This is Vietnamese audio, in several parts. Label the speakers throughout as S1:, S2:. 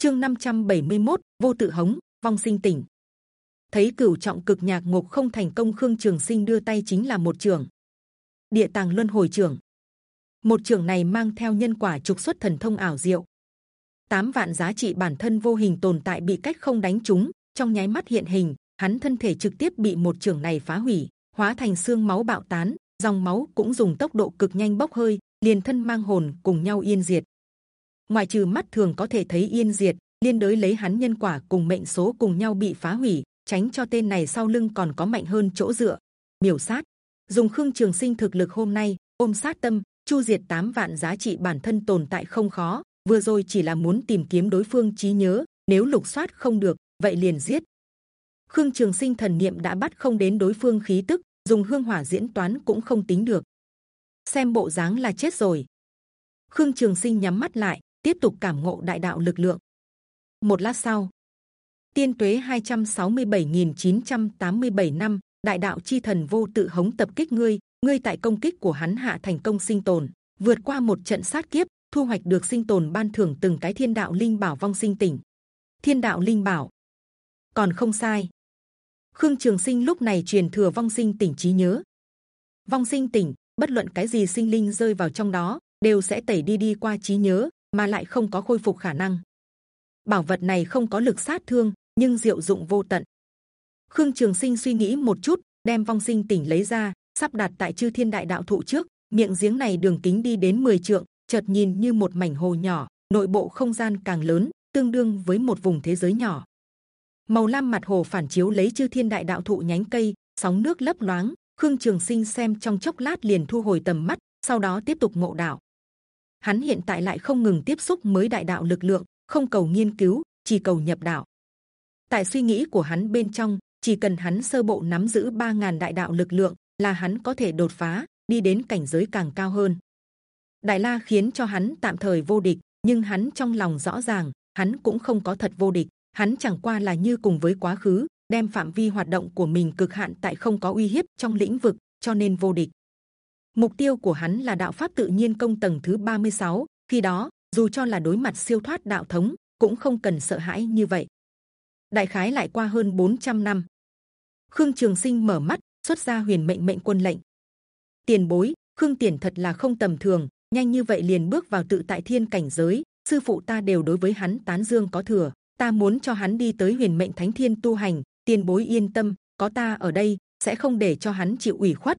S1: chương 571, vô tự hống vong sinh tỉnh. Thấy cửu trọng cực nhạc ngục không thành công khương trường sinh đưa tay chính là một trường. Địa tàng luân hồi trường. Một trường này mang theo nhân quả trục xuất thần thông ảo diệu. Tám vạn giá trị bản thân vô hình tồn tại bị cách không đánh chúng trong nháy mắt hiện hình hắn thân thể trực tiếp bị một trường này phá hủy hóa thành xương máu bạo tán dòng máu cũng dùng tốc độ cực nhanh bốc hơi liền thân mang hồn cùng nhau yên diệt ngoại trừ mắt thường có thể thấy yên diệt, liên đới lấy hắn nhân quả cùng mệnh số cùng nhau bị phá hủy, tránh cho tên này sau lưng còn có mạnh hơn chỗ dựa. Miểu sát. Dùng khương trường sinh thực lực hôm nay, ôm sát tâm, chu diệt tám vạn giá trị bản thân tồn tại không khó, vừa rồi chỉ là muốn tìm kiếm đối phương trí nhớ, nếu lục soát không được, vậy liền giết. Khương trường sinh thần niệm đã bắt không đến đối phương khí tức, dùng hương hỏa diễn toán cũng không tính được. Xem bộ dáng là chết rồi. Khương trường sinh nhắm mắt lại tiếp tục cảm ngộ đại đạo lực lượng. Một lát sau, tiên tuế 267.987 năm, đại đạo chi thần vô tự hống tập kích ngươi ngươi tại công kích của hắn hạ thành công sinh tồn, vượt qua một trận sát kiếp, thu hoạch được sinh tồn ban thưởng từng cái thiên đạo linh bảo vong sinh tỉnh thiên đạo linh bảo. Còn không sai. Khương trường sinh lúc này truyền thừa vong sinh tỉnh trí nhớ. Vong sinh tỉnh, bất luận cái gì sinh linh rơi vào trong đó, đều sẽ tẩy đi đi qua trí nhớ mà lại không có khôi phục khả năng. Bảo vật này không có lực sát thương, nhưng diệu dụng vô tận. Khương trường sinh suy nghĩ một chút, đem vong sinh tỉnh lấy ra, sắp đặt tại chư thiên đại đạo thụ trước. Miệng giếng này đường kính đi đến 10 trượng, chợt nhìn như một mảnh hồ nhỏ, nội bộ không gian càng lớn, tương đương với một vùng thế giới nhỏ. Màu lam mặt hồ phản chiếu lấy chư thiên đại đạo thụ nhánh cây, sóng nước lấp loáng. Khương trường sinh xem trong chốc lát liền thu hồi tầm mắt, sau đó tiếp tục ngộ đạo hắn hiện tại lại không ngừng tiếp xúc mới đại đạo lực lượng, không cầu nghiên cứu, chỉ cầu nhập đạo. Tại suy nghĩ của hắn bên trong, chỉ cần hắn sơ bộ nắm giữ 3.000 đại đạo lực lượng là hắn có thể đột phá, đi đến cảnh giới càng cao hơn. Đại la khiến cho hắn tạm thời vô địch, nhưng hắn trong lòng rõ ràng, hắn cũng không có thật vô địch. Hắn chẳng qua là như cùng với quá khứ, đem phạm vi hoạt động của mình cực hạn tại không có uy hiếp trong lĩnh vực, cho nên vô địch mục tiêu của hắn là đạo pháp tự nhiên công tầng thứ 36, khi đó dù cho là đối mặt siêu thoát đạo thống cũng không cần sợ hãi như vậy. Đại khái lại qua hơn 400 năm. Khương trường sinh mở mắt xuất ra huyền mệnh mệnh quân lệnh. Tiền bối khương tiền thật là không tầm thường. Nhanh như vậy liền bước vào tự tại thiên cảnh giới. Sư phụ ta đều đối với hắn tán dương có thừa. Ta muốn cho hắn đi tới huyền mệnh thánh thiên tu hành. Tiền bối yên tâm có ta ở đây sẽ không để cho hắn chịu ủy khuất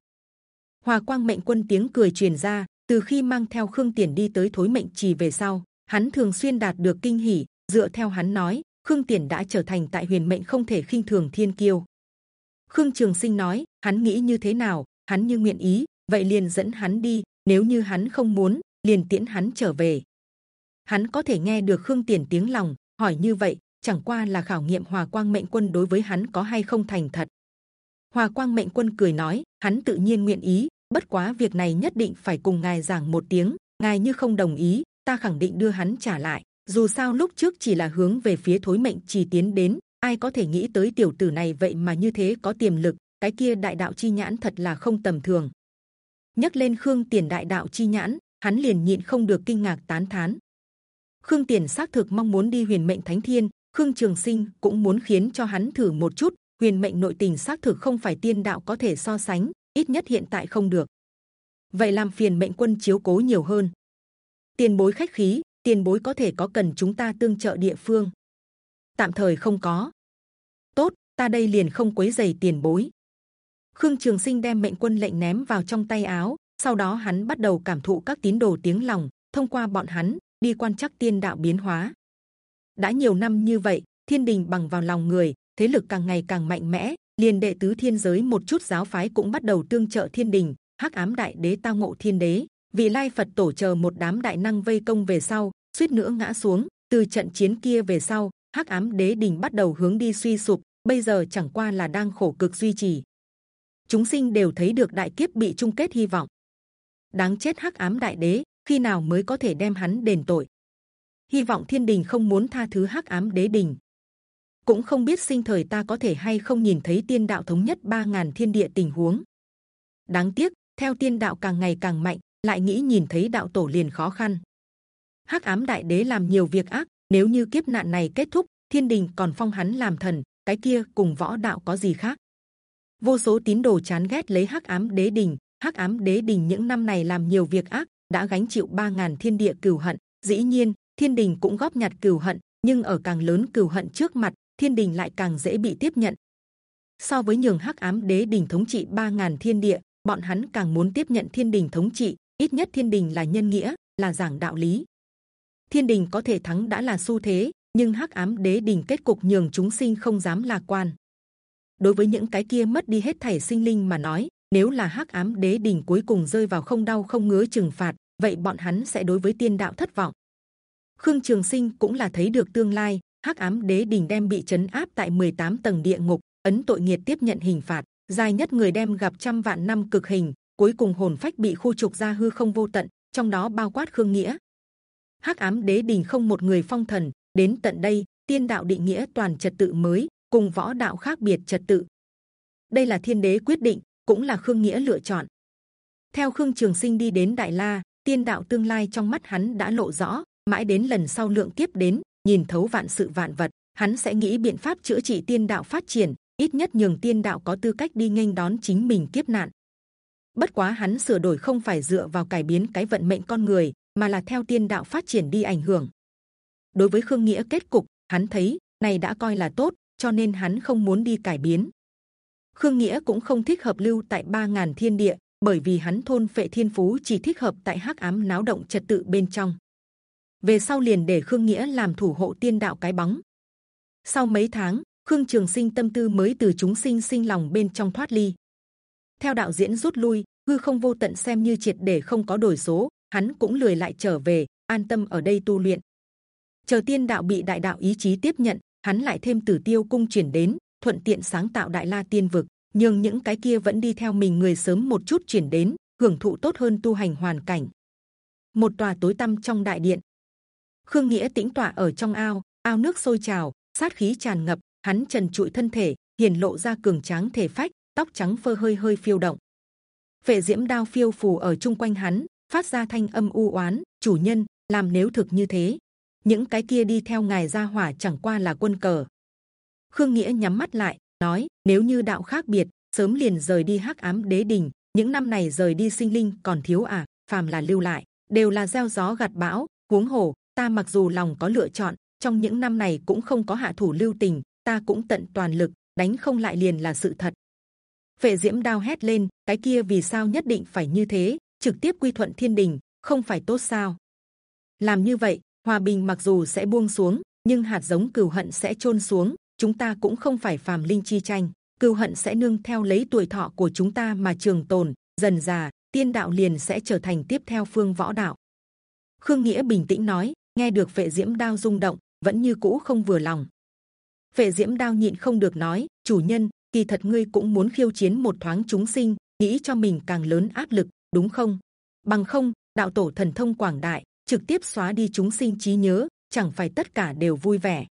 S1: hòa quang mệnh quân tiếng cười truyền ra, từ khi mang theo khương tiền đi tới thối mệnh trì về sau, hắn thường xuyên đạt được kinh hỉ, dựa theo hắn nói, khương tiền đã trở thành tại huyền mệnh không thể khinh thường thiên kiêu. Khương trường sinh nói, hắn nghĩ như thế nào, hắn như nguyện ý, vậy liền dẫn hắn đi, nếu như hắn không muốn, liền tiễn hắn trở về. Hắn có thể nghe được khương tiền tiếng lòng, hỏi như vậy, chẳng qua là khảo nghiệm hòa quang mệnh quân đối với hắn có hay không thành thật. Hòa quang mệnh quân cười nói, hắn tự nhiên nguyện ý bất quá việc này nhất định phải cùng ngài giảng một tiếng, ngài như không đồng ý, ta khẳng định đưa hắn trả lại. Dù sao lúc trước chỉ là hướng về phía thối mệnh chỉ tiến đến, ai có thể nghĩ tới tiểu tử này vậy mà như thế có tiềm lực, cái kia đại đạo chi nhãn thật là không tầm thường. Nhắc lên khương tiền đại đạo chi nhãn, hắn liền nhịn không được kinh ngạc tán thán. Khương tiền xác thực mong muốn đi huyền mệnh thánh thiên, khương trường sinh cũng muốn khiến cho hắn thử một chút, huyền mệnh nội tình xác thực không phải tiên đạo có thể so sánh ít nhất hiện tại không được. Vậy làm phiền mệnh quân chiếu cố nhiều hơn. Tiền bối khách khí, tiền bối có thể có cần chúng ta tương trợ địa phương. Tạm thời không có. Tốt, ta đây liền không quấy giày tiền bối. Khương trường sinh đem mệnh quân lệnh ném vào trong tay áo, sau đó hắn bắt đầu cảm thụ các tín đồ tiếng lòng, thông qua bọn hắn, đi quan chắc tiên đạo biến hóa. Đã nhiều năm như vậy, thiên đình bằng vào lòng người, thế lực càng ngày càng mạnh mẽ liền đệ tứ thiên giới một chút giáo phái cũng bắt đầu tương trợ thiên đình, hắc ám đại đế tao ngộ thiên đế. Vị lai phật tổ chờ một đám đại năng vây công về sau, suýt nữa ngã xuống. Từ trận chiến kia về sau, hắc ám đế đình bắt đầu hướng đi suy sụp, bây giờ chẳng qua là đang khổ cực duy trì. Chúng sinh đều thấy được đại kiếp bị chung kết hy vọng. Đáng chết hắc ám đại đế, khi nào mới có thể đem hắn đền tội? Hy vọng thiên đình không muốn tha thứ hắc ám đế đình cũng không biết sinh thời ta có thể hay không nhìn thấy tiên đạo thống nhất ba ngàn thiên địa tình huống. Đáng tiếc, theo tiên đạo càng ngày càng mạnh, lại nghĩ nhìn thấy đạo tổ liền khó khăn. Hắc ám đại đế làm nhiều việc ác, nếu như kiếp nạn này kết thúc, thiên đình còn phong hắn làm thần, cái kia cùng võ đạo có gì khác? Vô số tín đồ chán ghét lấy hắc ám đế đình, hắc ám đế đình những năm này làm nhiều việc ác, đã gánh chịu ba ngàn thiên địa cừu hận. Dĩ nhiên, thiên đình cũng góp nhặt cừu hận, nhưng ở càng lớn cừu hận trước mặt thiên đình lại càng dễ bị tiếp nhận. So với nhường hắc ám đế đình thống trị ba ngàn thiên địa, bọn hắn càng muốn tiếp nhận thiên đình thống trị, ít nhất thiên đình là nhân nghĩa, là giảng đạo lý. Thiên đình có thể thắng đã là xu thế, nhưng hắc ám đế đình kết cục nhường chúng sinh không dám lạc quan. Đối với những cái kia mất đi hết thảy sinh linh mà nói, nếu là hắc ám đế đình cuối cùng rơi vào không đau không ngứa trừng phạt, vậy bọn hắn sẽ đối với tiên đạo thất vọng. Khương trường sinh cũng là thấy được tương lai hắc ám đế đình đem bị chấn áp tại 18 tầng địa ngục, ấn tội nghiệt tiếp nhận hình phạt, dài nhất người đem gặp trăm vạn năm cực hình, cuối cùng hồn phách bị khu trục ra hư không vô tận, trong đó bao quát khương nghĩa. Hắc ám đế đình không một người phong thần, đến tận đây, tiên đạo định nghĩa toàn trật tự mới, cùng võ đạo khác biệt trật tự. Đây là thiên đế quyết định, cũng là khương nghĩa lựa chọn. Theo khương trường sinh đi đến đại la, tiên đạo tương lai trong mắt hắn đã lộ rõ, mãi đến lần sau lượng kiếp đến nhìn thấu vạn sự vạn vật, hắn sẽ nghĩ biện pháp chữa trị tiên đạo phát triển, ít nhất nhường tiên đạo có tư cách đi nghênh đón chính mình kiếp nạn. Bất quá hắn sửa đổi không phải dựa vào cải biến cái vận mệnh con người, mà là theo tiên đạo phát triển đi ảnh hưởng. Đối với khương nghĩa kết cục, hắn thấy, này đã coi là tốt, cho nên hắn không muốn đi cải biến. Khương nghĩa cũng không thích hợp lưu tại ba ngàn thiên địa, bởi vì hắn thôn phệ thiên phú chỉ thích hợp tại hắc ám náo động trật tự bên trong về sau liền để khương nghĩa làm thủ hộ tiên đạo cái bóng. Sau mấy tháng, khương trường sinh tâm tư mới từ chúng sinh sinh lòng bên trong thoát ly. Theo đạo diễn rút lui, hư không vô tận xem như triệt để không có đổi số, hắn cũng lười lại trở về, an tâm ở đây tu luyện. Chờ tiên đạo bị đại đạo ý chí tiếp nhận, hắn lại thêm tử tiêu cung chuyển đến, thuận tiện sáng tạo đại la tiên vực, nhưng những cái kia vẫn đi theo mình người sớm một chút chuyển đến, hưởng thụ tốt hơn tu hành hoàn cảnh. Một tòa tối tăm trong đại điện khương nghĩa tĩnh tọa ở trong ao ao nước sôi trào, sát khí tràn ngập, hắn trần trụi thân thể, hiển lộ ra cường tráng thể phách, tóc trắng phơ hơi hơi phiêu động. Vệ diễm đao phiêu phù ở chung quanh hắn, phát ra thanh âm u oán, chủ nhân, làm nếu thực như thế. Những cái kia đi theo ngài ra hỏa chẳng qua là quân cờ. Khương nghĩa nhắm mắt lại, nói, nếu như đạo khác biệt, sớm liền rời đi hắc ám đế đình, những năm này rời đi sinh linh còn thiếu à phàm là lưu lại, đều là gieo gió gặt bão, huống hồ ta mặc dù lòng có lựa chọn trong những năm này cũng không có hạ thủ lưu tình ta cũng tận toàn lực đánh không lại liền là sự thật Vệ diễm đao hét lên, cái kia vì sao nhất định phải như thế? Trực tiếp quy thuận thiên đình, không phải tốt sao? Làm như vậy, hòa bình mặc dù sẽ buông xuống, nhưng hạt giống cừu hận sẽ trôn xuống. Chúng ta cũng không phải phàm linh chi tranh, cừu hận sẽ nương theo lấy tuổi thọ của chúng ta mà trường tồn. Dần già, tiên đạo liền sẽ trở thành tiếp theo phương võ đạo. Khương Nghĩa bình tĩnh nói, nghe được vệ diễm đao rung động, vẫn như cũ không vừa lòng. Vệ diễm đao nhịn không được nói, chủ nhân, kỳ thật ngươi cũng muốn khiêu chiến một thoáng chúng sinh, nghĩ cho mình càng lớn áp lực, đúng không? Bằng không, đạo tổ thần thông quảng đại, trực tiếp xóa đi chúng sinh trí nhớ, chẳng phải tất cả đều vui vẻ?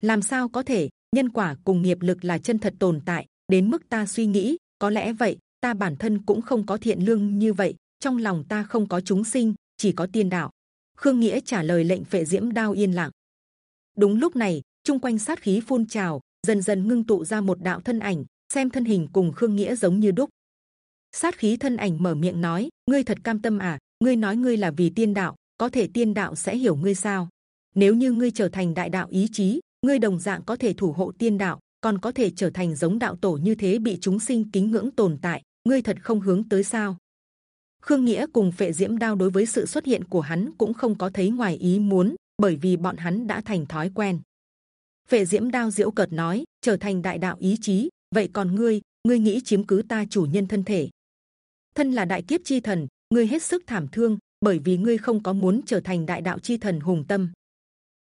S1: Làm sao có thể? Nhân quả cùng nghiệp lực là chân thật tồn tại, đến mức ta suy nghĩ, có lẽ vậy, ta bản thân cũng không có thiện lương như vậy, trong lòng ta không có chúng sinh, chỉ có tiên đạo. Khương Nghĩa trả lời lệnh phệ diễm đao yên lặng. Đúng lúc này, trung quanh sát khí phun trào, dần dần ngưng tụ ra một đạo thân ảnh xem thân hình cùng khương nghĩa giống như đúc. Sát khí thân ảnh mở miệng nói ngươi thật cam tâm à? Ngươi nói ngươi là vì tiên đạo có thể tiên đạo sẽ hiểu ngươi sao? Nếu như ngươi trở thành đại đạo ý chí ngươi đồng dạng có thể thủ hộ tiên đạo còn có thể trở thành giống đạo tổ như thế bị chúng sinh kính ngưỡng tồn tại ngươi thật không hướng tới sao? Khương nghĩa cùng phệ diễm đao đối với sự xuất hiện của hắn cũng không có thấy ngoài ý muốn bởi vì bọn hắn đã thành thói quen Vệ diễm đao diễu cợt nói, trở thành đại đạo ý chí. Vậy còn ngươi, ngươi nghĩ chiếm cứ ta chủ nhân thân thể? Thân là đại kiếp chi thần, ngươi hết sức thảm thương, bởi vì ngươi không có muốn trở thành đại đạo chi thần hùng tâm.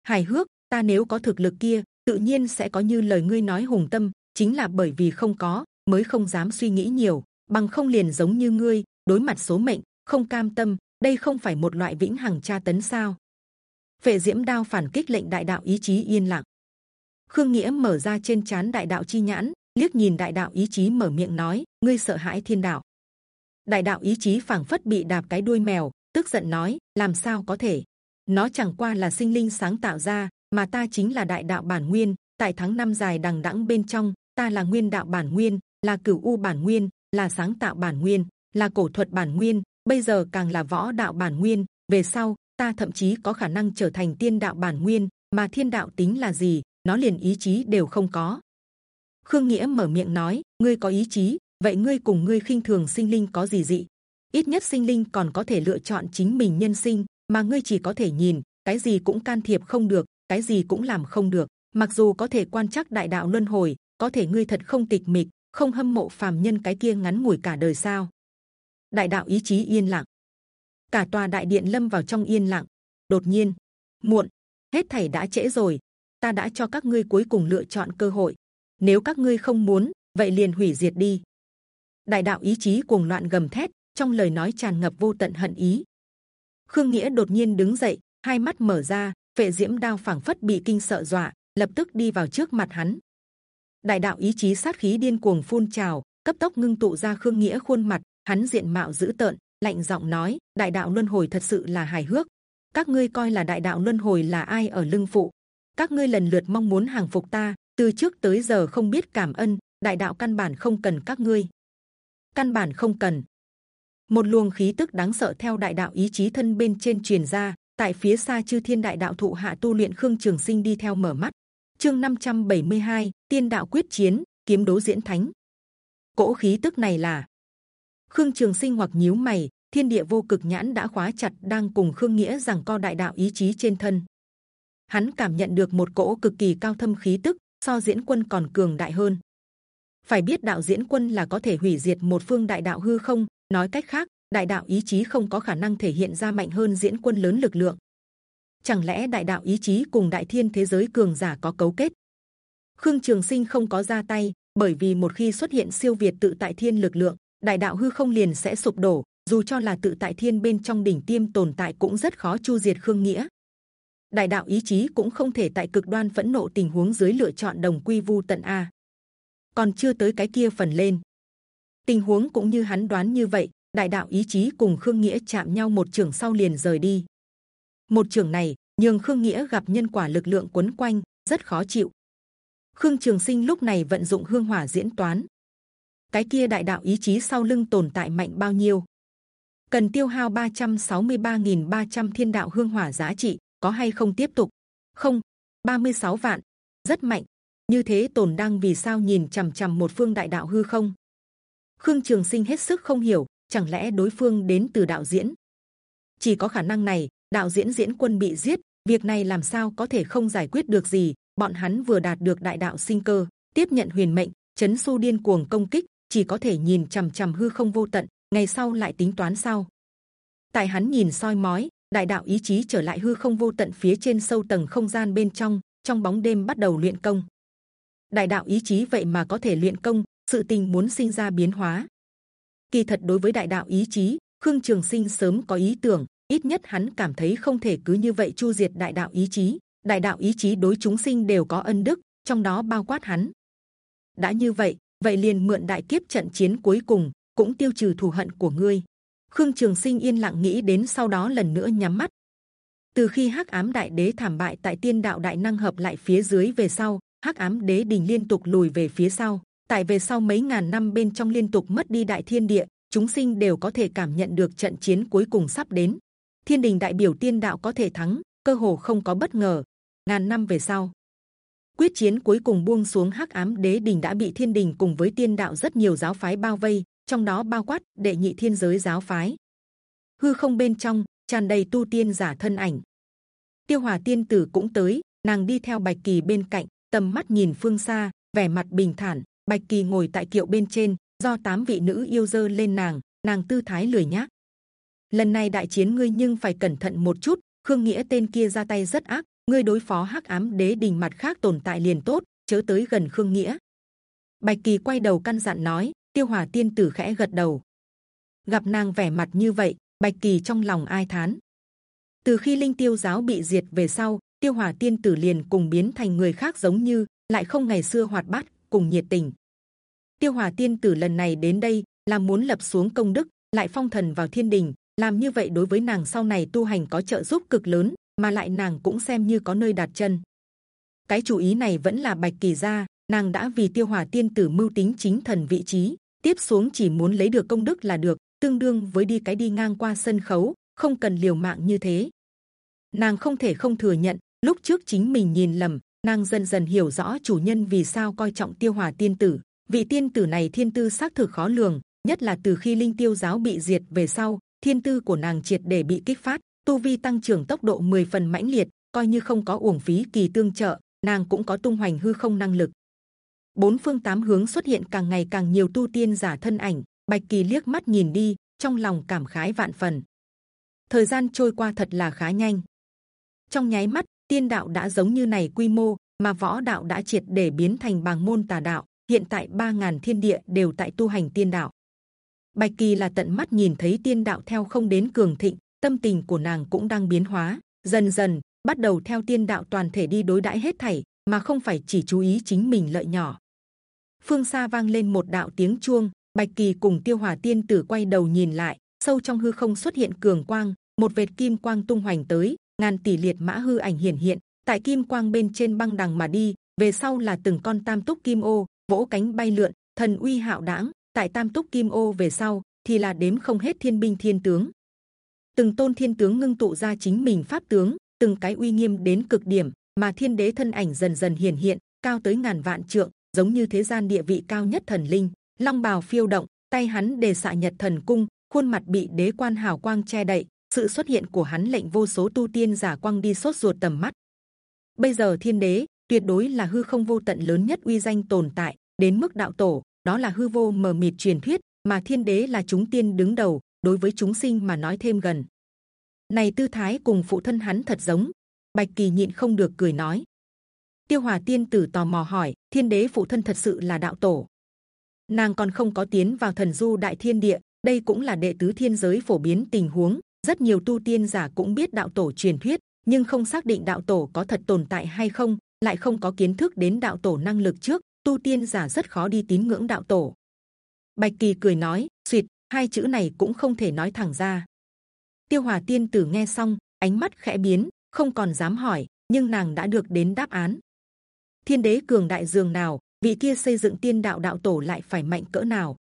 S1: Hài hước, ta nếu có thực lực kia, tự nhiên sẽ có như lời ngươi nói hùng tâm. Chính là bởi vì không có, mới không dám suy nghĩ nhiều, bằng không liền giống như ngươi, đối mặt số mệnh, không cam tâm. Đây không phải một loại vĩnh hằng tra tấn sao? Vệ diễm đao phản kích lệnh đại đạo ý chí yên lặng. Khương Nghĩa mở ra trên chán đại đạo chi nhãn, liếc nhìn đại đạo ý chí mở miệng nói: ngươi sợ hãi thiên đạo. Đại đạo ý chí phảng phất bị đạp cái đuôi mèo, tức giận nói: làm sao có thể? nó chẳng qua là sinh linh sáng tạo ra mà ta chính là đại đạo bản nguyên tại tháng năm dài đằng đẵng bên trong ta là nguyên đạo bản nguyên là cửu u bản nguyên là sáng tạo bản nguyên là cổ thuật bản nguyên, bây giờ càng là võ đạo bản nguyên. Về sau, ta thậm chí có khả năng trở thành tiên đạo bản nguyên, mà thiên đạo tính là gì, nó liền ý chí đều không có. Khương nghĩa mở miệng nói, ngươi có ý chí, vậy ngươi cùng ngươi khinh thường sinh linh có gì dị? Ít nhất sinh linh còn có thể lựa chọn chính mình nhân sinh, mà ngươi chỉ có thể nhìn, cái gì cũng can thiệp không được, cái gì cũng làm không được. Mặc dù có thể quan chắc đại đạo luân hồi, có thể ngươi thật không tịch mịch, không hâm mộ phàm nhân cái kia ngắn ngủi cả đời sao? Đại đạo ý chí yên lặng. Cả tòa đại điện lâm vào trong yên lặng. Đột nhiên, muộn, hết thảy đã trễ rồi. Ta đã cho các ngươi cuối cùng lựa chọn cơ hội. Nếu các ngươi không muốn, vậy liền hủy diệt đi. Đại đạo ý chí cuồng loạn gầm thét, trong lời nói tràn ngập vô tận hận ý. Khương nghĩa đột nhiên đứng dậy, hai mắt mở ra vệ diễm đao phảng phất bị kinh sợ dọa, lập tức đi vào trước mặt hắn. Đại đạo ý chí sát khí điên cuồng phun trào, cấp tốc ngưng tụ ra khương nghĩa khuôn mặt hắn diện mạo dữ tợn lạnh giọng nói đại đạo luân hồi thật sự là hài hước. Các ngươi coi là đại đạo luân hồi là ai ở lưng phụ? Các ngươi lần lượt mong muốn hàng phục ta từ trước tới giờ không biết cảm ơn đại đạo căn bản không cần các ngươi. Căn bản không cần. Một luồng khí tức đáng sợ theo đại đạo ý chí thân bên trên truyền ra tại phía xa chư thiên đại đạo thụ hạ tu luyện khương trường sinh đi theo mở mắt. Chương 572, t i ê n đạo quyết chiến kiếm đấu diễn thánh. Cỗ khí tức này là khương trường sinh hoặc nhíu mày, thiên địa vô cực nhãn đã khóa chặt đang cùng khương nghĩa rằng co đại đạo ý chí trên thân. Hắn cảm nhận được một cỗ cực kỳ cao thâm khí tức, so diễn quân còn cường đại hơn. Phải biết đạo diễn quân là có thể hủy diệt một phương đại đạo hư không, nói cách khác, đại đạo ý chí không có khả năng thể hiện ra mạnh hơn diễn quân lớn lực lượng. Chẳng lẽ đại đạo ý chí cùng đại thiên thế giới cường giả có cấu kết? Khương trường sinh không có ra tay, bởi vì một khi xuất hiện siêu việt tự tại thiên lực lượng đại đạo hư không liền sẽ sụp đổ, dù cho là tự tại thiên bên trong đỉnh tiêm tồn tại cũng rất khó chu diệt khương nghĩa. Đại đạo ý chí cũng không thể tại cực đoan phẫn nộ tình huống dưới lựa chọn đồng quy vu tận a. Còn chưa tới cái kia phần lên. Tình huống cũng như hắn đoán như vậy, đại đạo ý chí cùng khương nghĩa chạm nhau một trường sau liền rời đi. Một trường này, nhường khương nghĩa gặp nhân quả lực lượng quấn quanh, rất khó chịu. Khương trường sinh lúc này vận dụng hương hỏa diễn toán cái kia đại đạo ý chí sau lưng tồn tại mạnh bao nhiêu? Cần tiêu hao 363.300 thiên đạo hương hỏa giá trị, có hay không tiếp tục? Không 36 vạn, rất mạnh. Như thế tồn đang vì sao nhìn c h ầ m c h ầ m một phương đại đạo hư không? Khương trường sinh hết sức không hiểu, chẳng lẽ đối phương đến từ đạo diễn? Chỉ có khả năng này, đạo diễn diễn quân bị giết, việc này làm sao có thể không giải quyết được gì? Bọn hắn vừa đạt được đại đạo sinh cơ, tiếp nhận huyền mệnh, chấn su điên cuồng công kích chỉ có thể nhìn c h ầ m c h ầ m hư không vô tận, ngày sau lại tính toán sau tại hắn nhìn soi mói, đại đạo ý chí trở lại hư không vô tận phía trên sâu tầng không gian bên trong trong bóng đêm bắt đầu luyện công. Đại đạo ý chí vậy mà có thể luyện công, sự tình muốn sinh ra biến hóa. Kỳ thật đối với đại đạo ý chí, khương trường sinh sớm có ý tưởng, ít nhất hắn cảm thấy không thể cứ như vậy chu diệt đại đạo ý chí. Đại đạo ý chí đối chúng sinh đều có ân đức, trong đó bao quát hắn. Đã như vậy vậy liền mượn đại kiếp trận chiến cuối cùng, cũng tiêu trừ thù hận của ngươi. Khương trường sinh yên lặng nghĩ đến sau đó lần nữa nhắm mắt. Từ khi hắc ám đại đế thảm bại tại tiên đạo đại năng hợp lại phía dưới về sau, hắc ám đế đình liên tục lùi về phía sau. Tại về sau mấy ngàn năm bên trong liên tục mất đi đại thiên địa, chúng sinh đều có thể cảm nhận được trận chiến cuối cùng sắp đến. Thiên đình đại biểu tiên đạo có thể thắng, cơ hồ không có bất ngờ. Ngàn năm về sau quyết chiến cuối cùng buông xuống hắc ám đế đình đã bị thiên đình cùng với tiên đạo rất nhiều giáo phái bao vây, trong đó bao quát đệ nhị thiên giới giáo phái. Hư không bên trong, tràn đầy tu tiên giả thân ảnh. Tiêu hòa tiên tử cũng tới, nàng đi theo bạch kỳ bên cạnh, tầm mắt nhìn phương xa, vẻ mặt bình thản. Bạch kỳ ngồi tại kiệu bên trên, do tám vị nữ yêu dơ lên nàng nàng tư thái lười nhác. Lần này đại chiến ngươi nhưng phải cẩn thận một chút, khương nghĩa tên kia ra tay rất ác ngươi đối phó hắc ám đế đình mặt khác tồn tại liền tốt, chớ tới gần khương nghĩa. Bạch kỳ quay đầu căn dặn nói, tiêu hòa tiên tử khẽ gật đầu. Gặp nàng vẻ mặt như vậy, bạch kỳ trong lòng ai thán. Từ khi linh tiêu giáo bị diệt về sau, tiêu hòa tiên tử liền cùng biến thành người khác giống như, lại không ngày xưa hoạt bát, cùng nhiệt tình. Tiêu hòa tiên tử lần này đến đây, là muốn lập xuống công đức, lại phong thần vào thiên đình, làm như vậy đối với nàng sau này tu hành có trợ giúp cực lớn mà lại nàng cũng xem như có nơi đặt chân. Cái chủ ý này vẫn là bạch kỳ gia, nàng đã vì tiêu hòa tiên tử mưu tính chính thần vị trí, tiếp xuống chỉ muốn lấy được công đức là được, tương đương với đi cái đi ngang qua sân khấu, không cần liều mạng như thế. Nàng không thể không thừa nhận, lúc trước chính mình nhìn lầm, nàng dần dần hiểu rõ chủ nhân vì sao coi trọng tiêu hòa tiên tử. Vị tiên tử này thiên tư xác thực khó lường, nhất là từ khi linh tiêu giáo bị diệt về sau, thiên tư của nàng triệt để bị kích phát, tu vi tăng trưởng tốc độ 10 phần mãnh liệt, coi như không có uổng phí kỳ tương trợ, nàng cũng có tung hoành hư không năng lực. Bốn phương tám hướng xuất hiện càng ngày càng nhiều tu tiên giả thân ảnh, bạch kỳ liếc mắt nhìn đi, trong lòng cảm khái vạn phần. Thời gian trôi qua thật là khá nhanh. Trong nháy mắt, tiên đạo đã giống như này quy mô, mà võ đạo đã triệt để biến thành bàng môn tà đạo. Hiện tại ba ngàn thiên địa đều tại tu hành tiên đạo. Bạch kỳ là tận mắt nhìn thấy tiên đạo theo không đến cường thịnh, tâm tình của nàng cũng đang biến hóa, dần dần bắt đầu theo tiên đạo toàn thể đi đối đãi hết thảy, mà không phải chỉ chú ý chính mình lợi nhỏ. Phương xa vang lên một đạo tiếng chuông, Bạch kỳ cùng Tiêu Hòa Tiên Tử quay đầu nhìn lại, sâu trong hư không xuất hiện cường quang, một vệt kim quang tung hoành tới, ngàn tỷ liệt mã hư ảnh hiển hiện, tại kim quang bên trên băng đằng mà đi, về sau là từng con tam túc kim ô vỗ cánh bay lượn, thần uy hạo đãng. Tại tam túc kim ô về sau thì là đếm không hết thiên binh thiên tướng, từng tôn thiên tướng ngưng tụ ra chính mình pháp tướng, từng cái uy nghiêm đến cực điểm, mà thiên đế thân ảnh dần dần hiển hiện, cao tới ngàn vạn trượng, giống như thế gian địa vị cao nhất thần linh. Long bào phiêu động, tay hắn đề xạ nhật thần cung, khuôn mặt bị đế quan hào quang che đậy. Sự xuất hiện của hắn lệnh vô số tu tiên giả quang đi sốt ruột tầm mắt. Bây giờ thiên đế tuyệt đối là hư không vô tận lớn nhất uy danh tồn tại, đến mức đạo tổ đó là hư vô mờ mịt truyền thuyết, mà thiên đế là chúng tiên đứng đầu, đối với chúng sinh mà nói thêm gần. Này tư thái cùng phụ thân hắn thật giống. Bạch kỳ nhịn không được cười nói. Tiêu Hòa tiên tử tò mò hỏi, thiên đế phụ thân thật sự là đạo tổ? Nàng còn không có tiến vào thần du đại thiên địa, đây cũng là đệ tứ thiên giới phổ biến tình huống. Rất nhiều tu tiên giả cũng biết đạo tổ truyền thuyết, nhưng không xác định đạo tổ có thật tồn tại hay không, lại không có kiến thức đến đạo tổ năng lực trước, tu tiên giả rất khó đi tín ngưỡng đạo tổ. Bạch kỳ cười nói, suyệt hai chữ này cũng không thể nói thẳng ra. Tiêu Hòa Tiên Tử nghe xong, ánh mắt khẽ biến, không còn dám hỏi, nhưng nàng đã được đến đáp án. Thiên đế cường đại dường nào, vị kia xây dựng tiên đạo đạo tổ lại phải mạnh cỡ nào?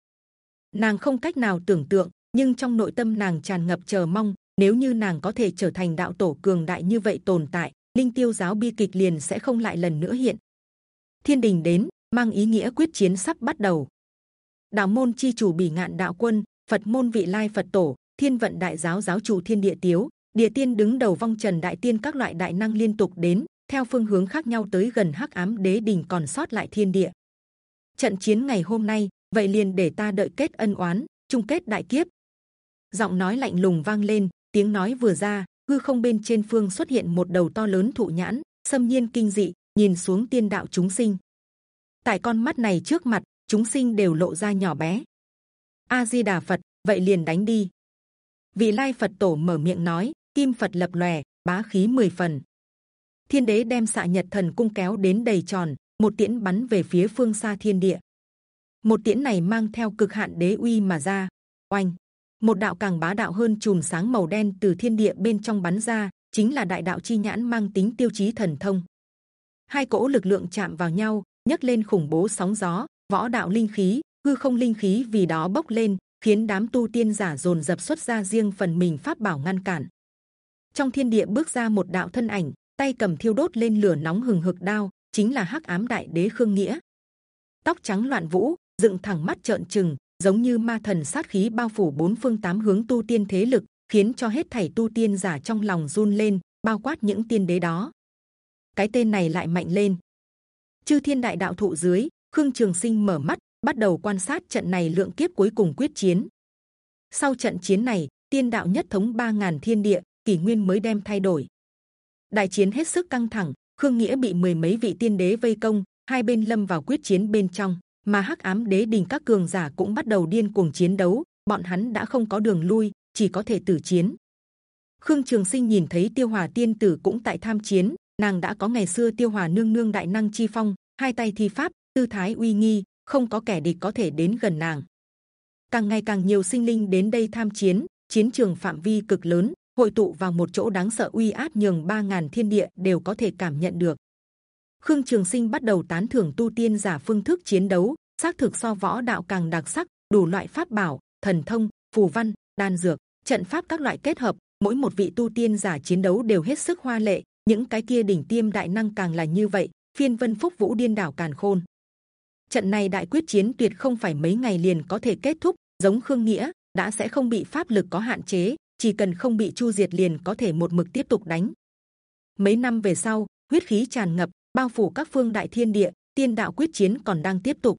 S1: Nàng không cách nào tưởng tượng, nhưng trong nội tâm nàng tràn ngập chờ mong. Nếu như nàng có thể trở thành đạo tổ cường đại như vậy tồn tại, linh tiêu giáo bi kịch liền sẽ không lại lần nữa hiện. Thiên đình đến, mang ý nghĩa quyết chiến sắp bắt đầu. Đạo môn chi chủ bỉ ngạn đạo quân Phật môn vị lai Phật tổ, Thiên vận đại giáo giáo chủ Thiên địa tiếu, địa tiên đứng đầu vong trần đại tiên các loại đại năng liên tục đến theo phương hướng khác nhau tới gần hắc ám đế đình còn sót lại thiên địa. Trận chiến ngày hôm nay, vậy liền để ta đợi kết ân oán, chung kết đại kiếp. Giọng nói lạnh lùng vang lên, tiếng nói vừa ra, hư không bên trên phương xuất hiện một đầu to lớn thụ nhãn, xâm nhiên kinh dị, nhìn xuống tiên đạo chúng sinh. Tại con mắt này trước mặt, chúng sinh đều lộ ra nhỏ bé, a di đà phật, vậy liền đánh đi. Vị lai phật tổ mở miệng nói, kim phật lập lòe, bá khí mười phần. Thiên đế đem xạ nhật thần cung kéo đến đầy tròn, một tiễn bắn về phía phương xa thiên địa. Một tiễn này mang theo cực hạn đế uy mà ra. Oanh! Một đạo càng bá đạo hơn chùm sáng màu đen từ thiên địa bên trong bắn ra, chính là đại đạo chi nhãn mang tính tiêu chí thần thông. Hai cỗ lực lượng chạm vào nhau, nhấc lên khủng bố sóng gió, võ đạo linh khí hư không linh khí vì đó bốc lên, khiến đám tu tiên giả dồn dập xuất ra riêng phần mình pháp bảo ngăn cản. Trong thiên địa bước ra một đạo thân ảnh, tay cầm thiêu đốt lên lửa nóng hừng hực đao, chính là hắc ám đại đế khương nghĩa. Tóc trắng loạn vũ, dựng thẳng mắt trợn trừng, giống như ma thần sát khí bao phủ bốn phương tám hướng tu tiên thế lực, khiến cho hết thảy tu tiên giả trong lòng run lên, bao quát những tiên đế đó. Cái tên này lại mạnh lên. Chư thiên đại đạo thụ dưới, khương trường sinh mở mắt, bắt đầu quan sát trận này lượng kiếp cuối cùng quyết chiến. Sau trận chiến này, tiên đạo nhất thống 3.000 thiên địa, kỷ nguyên mới đem thay đổi. Đại chiến hết sức căng thẳng, Khương Nghĩa bị mười mấy vị tiên đế vây công, hai bên lâm vào quyết chiến bên trong, mà Hắc ám đế đình các cường giả cũng bắt đầu điên cuồng chiến đấu. Bọn hắn đã không có đường lui, chỉ có thể tử chiến. Khương Trường Sinh nhìn thấy Tiêu Hòa Tiên Tử cũng tại tham chiến, nàng đã có ngày xưa Tiêu Hòa nương nương đại năng chi phong, hai tay thi pháp, tư thái uy nghi, không có kẻ địch có thể đến gần nàng. Càng ngày càng nhiều sinh linh đến đây tham chiến, chiến trường phạm vi cực lớn, hội tụ vào một chỗ đáng sợ uy áp nhường ba ngàn thiên địa đều có thể cảm nhận được. Khương Trường Sinh bắt đầu tán thưởng tu tiên giả phương thức chiến đấu, xác thực so võ đạo càng đặc sắc, đủ loại pháp bảo, thần thông, phù văn, đan dược, trận pháp các loại kết hợp, mỗi một vị tu tiên giả chiến đấu đều hết sức hoa lệ. những cái kia đỉnh tiêm đại năng càng là như vậy. Phiên Vân Phúc Vũ điên đảo càn khôn. Trận này đại quyết chiến tuyệt không phải mấy ngày liền có thể kết thúc, giống Khương Nghĩa đã sẽ không bị pháp lực có hạn chế, chỉ cần không bị chu diệt liền có thể một mực tiếp tục đánh. Mấy năm về sau, huyết khí tràn ngập, bao phủ các phương đại thiên địa, tiên đạo quyết chiến còn đang tiếp tục.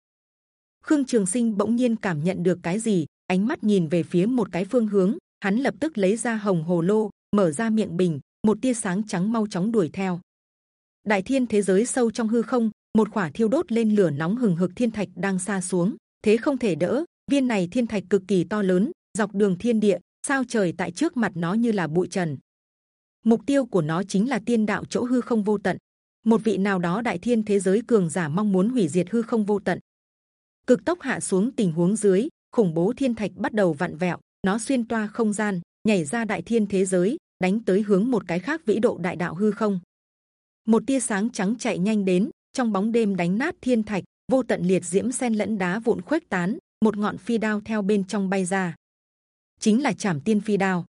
S1: Khương Trường Sinh bỗng nhiên cảm nhận được cái gì, ánh mắt nhìn về phía một cái phương hướng, hắn lập tức lấy ra hồng hồ lô, mở ra miệng bình, một tia sáng trắng mau chóng đuổi theo. Đại thiên thế giới sâu trong hư không, một quả thiêu đốt lên lửa nóng hừng hực thiên thạch đang xa xuống, thế không thể đỡ. Viên này thiên thạch cực kỳ to lớn, dọc đường thiên địa, sao trời tại trước mặt nó như là bụi trần. Mục tiêu của nó chính là tiên đạo chỗ hư không vô tận. Một vị nào đó đại thiên thế giới cường giả mong muốn hủy diệt hư không vô tận. Cực tốc hạ xuống tình huống dưới, khủng bố thiên thạch bắt đầu vặn vẹo, nó xuyên toa không gian, nhảy ra đại thiên thế giới, đánh tới hướng một cái khác vĩ độ đại đạo hư không. Một tia sáng trắng chạy nhanh đến, trong bóng đêm đánh nát thiên thạch, vô tận liệt diễm xen lẫn đá vụn khuếch tán, một ngọn phi đao theo bên trong bay ra, chính là chảm tiên phi đao.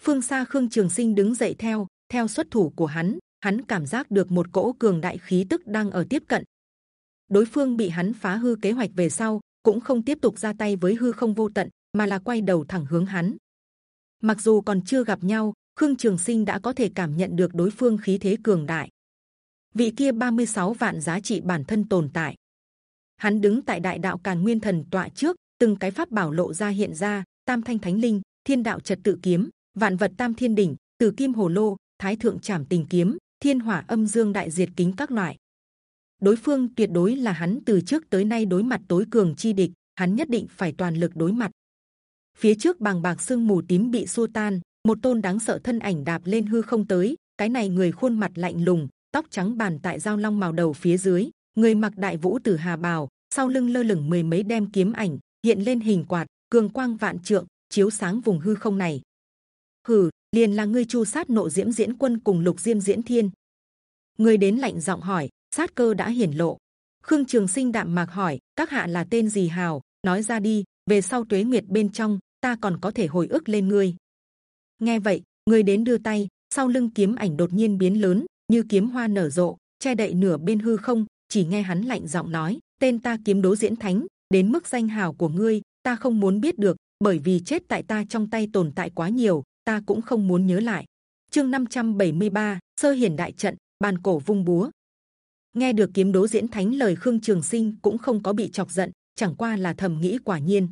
S1: Phương xa Khương Trường Sinh đứng dậy theo, theo xuất thủ của hắn, hắn cảm giác được một cỗ cường đại khí tức đang ở tiếp cận. Đối phương bị hắn phá hư kế hoạch về sau, cũng không tiếp tục ra tay với hư không vô tận, mà là quay đầu thẳng hướng hắn. Mặc dù còn chưa gặp nhau, Khương Trường Sinh đã có thể cảm nhận được đối phương khí thế cường đại. Vị kia 36 vạn giá trị bản thân tồn tại. Hắn đứng tại đại đạo càn nguyên thần tọa trước, từng cái pháp bảo lộ ra hiện ra, tam thanh thánh linh, thiên đạo trật tự kiếm, vạn vật tam thiên đỉnh, từ kim hồ lô, thái thượng trảm tình kiếm, thiên hỏa âm dương đại diệt kính các loại. Đối phương tuyệt đối là hắn từ trước tới nay đối mặt tối cường chi địch, hắn nhất định phải toàn lực đối mặt. Phía trước bằng bạc sương mù tím bị xua tan, một tôn đáng sợ thân ảnh đạp lên hư không tới. Cái này người khuôn mặt lạnh lùng, tóc trắng bàn tại giao long màu đầu phía dưới, người mặc đại vũ tử hà bào, sau lưng lơ lửng mười mấy đem kiếm ảnh hiện lên hình quạt, cường quang vạn trượng chiếu sáng vùng hư không này. Hừ, liền là ngươi chu sát nộ diễm diễn quân cùng lục diêm diễn thiên. Người đến lạnh giọng hỏi, sát cơ đã hiển lộ. Khương Trường Sinh đạm mạc hỏi, các hạ là tên gì hào? Nói ra đi. Về sau tuế nguyệt bên trong, ta còn có thể hồi ức lên ngươi. Nghe vậy, người đến đưa tay, sau lưng kiếm ảnh đột nhiên biến lớn, như kiếm hoa nở rộ, che đậy nửa bên hư không. Chỉ nghe hắn lạnh giọng nói, tên ta kiếm đố diễn thánh, đến mức danh hào của ngươi, ta không muốn biết được, bởi vì chết tại ta trong tay tồn tại quá nhiều, ta cũng không muốn nhớ lại. Chương 573, sơ hiển đại trận, bàn cổ vung búa. Nghe được kiếm đố diễn thánh lời Khương Trường Sinh cũng không có bị chọc giận, chẳng qua là thầm nghĩ quả nhiên.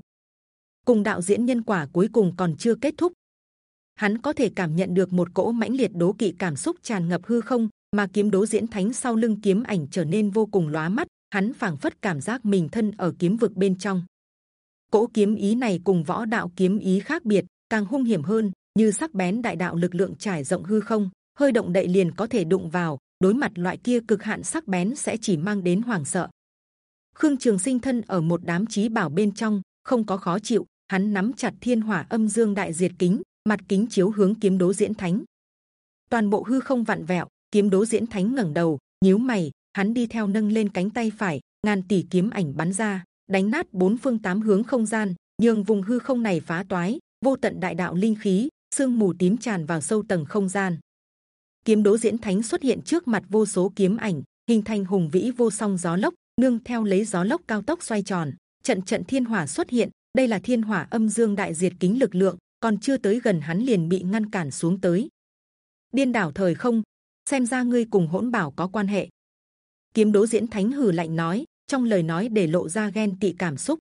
S1: Cùng đạo diễn nhân quả cuối cùng còn chưa kết thúc, hắn có thể cảm nhận được một cỗ mãnh liệt đố kỵ cảm xúc tràn ngập hư không, mà kiếm đố diễn thánh sau lưng kiếm ảnh trở nên vô cùng lóa mắt. Hắn phảng phất cảm giác mình thân ở kiếm vực bên trong cỗ kiếm ý này cùng võ đạo kiếm ý khác biệt càng hung hiểm hơn như sắc bén đại đạo lực lượng trải rộng hư không hơi động đậy liền có thể đụng vào đối mặt loại kia cực hạn sắc bén sẽ chỉ mang đến hoàng sợ khương trường sinh thân ở một đám trí bảo bên trong không có khó chịu hắn nắm chặt thiên hỏa âm dương đại diệt kính mặt kính chiếu hướng kiếm đố diễn thánh toàn bộ hư không vặn vẹo kiếm đố diễn thánh ngẩng đầu nhíu mày hắn đi theo nâng lên cánh tay phải ngàn tỷ kiếm ảnh bắn ra đánh nát bốn phương tám hướng không gian, nhường vùng hư không này phá toái, vô tận đại đạo linh khí, sương mù tím tràn vào sâu tầng không gian. Kiếm đố diễn thánh xuất hiện trước mặt vô số kiếm ảnh, hình thành hùng vĩ vô song gió lốc, nương theo lấy gió lốc cao tốc xoay tròn, trận trận thiên hỏa xuất hiện. Đây là thiên hỏa âm dương đại diệt kính lực lượng, còn chưa tới gần hắn liền bị ngăn cản xuống tới. Điên đảo thời không, xem ra ngươi cùng hỗn bảo có quan hệ. Kiếm đố diễn thánh hừ lạnh nói, trong lời nói để lộ ra ghen tị cảm xúc.